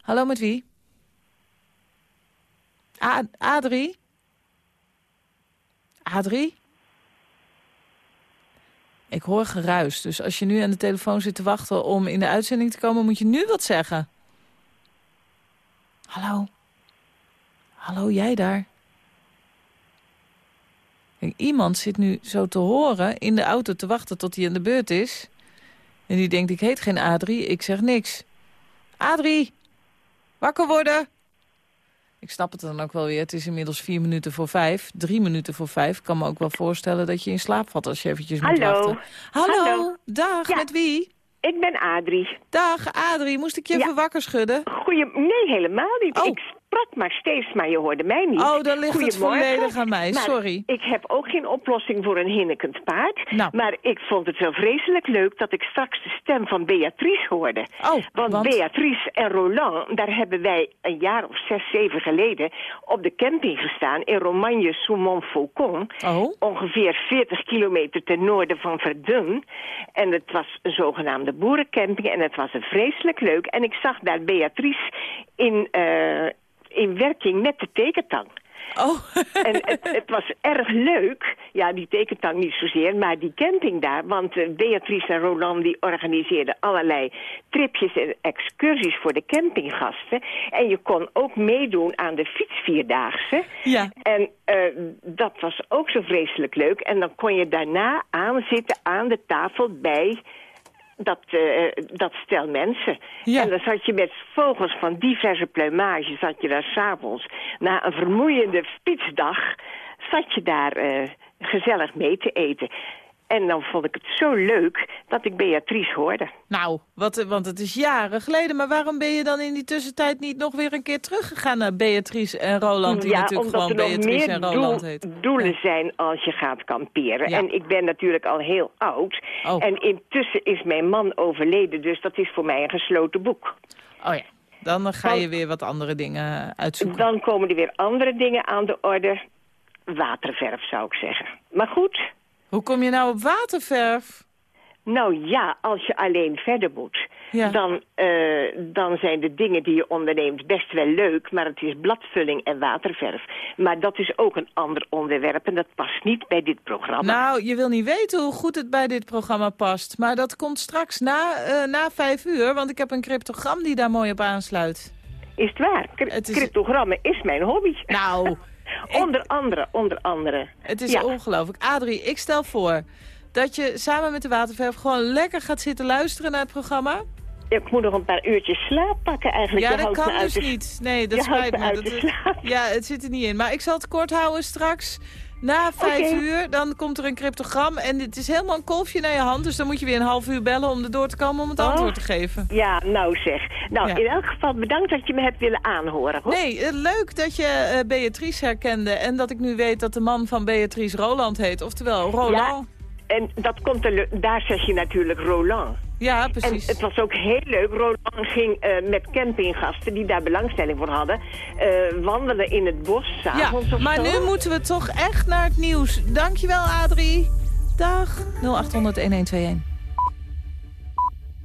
Hallo, met wie? A Adrie? Adrie? Ik hoor geruis, dus als je nu aan de telefoon zit te wachten om in de uitzending te komen, moet je nu wat zeggen. Hallo? Hallo, jij daar? Iemand zit nu zo te horen in de auto te wachten tot hij aan de beurt is. En die denkt, ik heet geen Adrie, ik zeg niks. Adrie, wakker worden! Ik snap het dan ook wel weer. Het is inmiddels vier minuten voor vijf. Drie minuten voor vijf. Ik kan me ook wel voorstellen dat je in slaap valt als je eventjes moet wachten. Hallo, Hallo. dag, Ja. met wie? Ik ben Adrie. Dag, Adrie. Moest ik je even wakker schudden? Goeie... Nee, helemaal niet. Ik sprak maar steeds, maar je hoorde mij niet. Oh, dan ligt het volledig aan mij. Maar Sorry. ik heb ook geen oplossing voor een hinnekend paard. Nou. Maar ik vond het wel vreselijk leuk dat ik straks de stem van Beatrice hoorde. Oh, want, want? Beatrice en Roland, daar hebben wij een jaar of zes, zeven geleden... op de camping gestaan in Romagne-Soumont-Faucon. Oh. Ongeveer 40 kilometer ten noorden van Verdun. En het was een zogenaamde boerencamping en het was een vreselijk leuk. En ik zag daar Beatrice in, eh, in werking met de tekentang. Oh. en het, het was erg leuk. Ja, die tekentang niet zozeer, maar die camping daar. Want eh, Beatrice en Roland die organiseerden allerlei tripjes en excursies voor de campinggasten. En je kon ook meedoen aan de fietsvierdaagse. Ja. En eh, dat was ook zo vreselijk leuk. En dan kon je daarna aanzitten aan de tafel bij dat, eh, dat stel mensen. En dan zat je met vogels van diverse pluimage, zat je daar s'avonds. Na een vermoeiende fietsdag zat je daar eh, gezellig mee te eten. En dan vond ik het zo leuk dat ik Beatrice hoorde. Nou, wat, want het is jaren geleden. Maar waarom ben je dan in die tussentijd niet nog weer een keer teruggegaan naar Beatrice en Roland? Die ja, natuurlijk omdat gewoon er nog Beatrice meer en Roland doel- heet. doelen zijn als je gaat kamperen. Ja. En ik ben natuurlijk al heel oud. Oh. En intussen is mijn man overleden, dus dat is voor mij een gesloten boek. Oh ja, dan ga je weer wat andere dingen uitzoeken. Dan komen er weer andere dingen aan de orde. Waterverf zou ik zeggen. Maar goed. Hoe kom je nou op waterverf? Nou ja, als je alleen verder moet, Ja. dan, eh, dan zijn de dingen die je onderneemt best wel leuk, maar het is bladvulling en waterverf. Maar dat is ook een ander onderwerp en dat past niet bij dit programma. Nou, je wil niet weten hoe goed het bij dit programma past. Maar dat komt straks na, eh, na vijf uur, want ik heb een cryptogram die daar mooi op aansluit. Is het waar? Cry- Cryptogrammen is mijn hobby. Nou, onder andere, onder andere. Het is Ja. ongelooflijk. Adrie, ik stel voor dat je samen met de waterverf gewoon lekker gaat zitten luisteren naar het programma. Ik moet nog een paar uurtjes slaap pakken eigenlijk. Ja, Je dat kan dus de- niet. Nee, dat je spijt me Dat de is- slaap. ja, het zit er niet in. Maar ik zal het kort houden straks. Na vijf uur, dan komt er een cryptogram. En het is helemaal een kolfje naar je hand. Dus dan moet je weer een half uur bellen om er door te komen om het Oh. antwoord te geven. Ja, nou zeg. Nou, Ja. in elk geval bedankt dat je me hebt willen aanhoren. Hoor. Nee, eh, leuk dat je eh, Beatrice herkende. En dat ik nu weet dat de man van Beatrice Roland heet. Oftewel, Roland. En dat komt er, daar zeg je natuurlijk Roland. Ja, precies. En het was ook heel leuk. Roland ging eh, met campinggasten die daar belangstelling voor hadden... eh, wandelen in het bos s'avonds Ja, of maar zo. nu moeten we toch echt naar het nieuws. Dankjewel, Adrie. Dag. 0800-1121.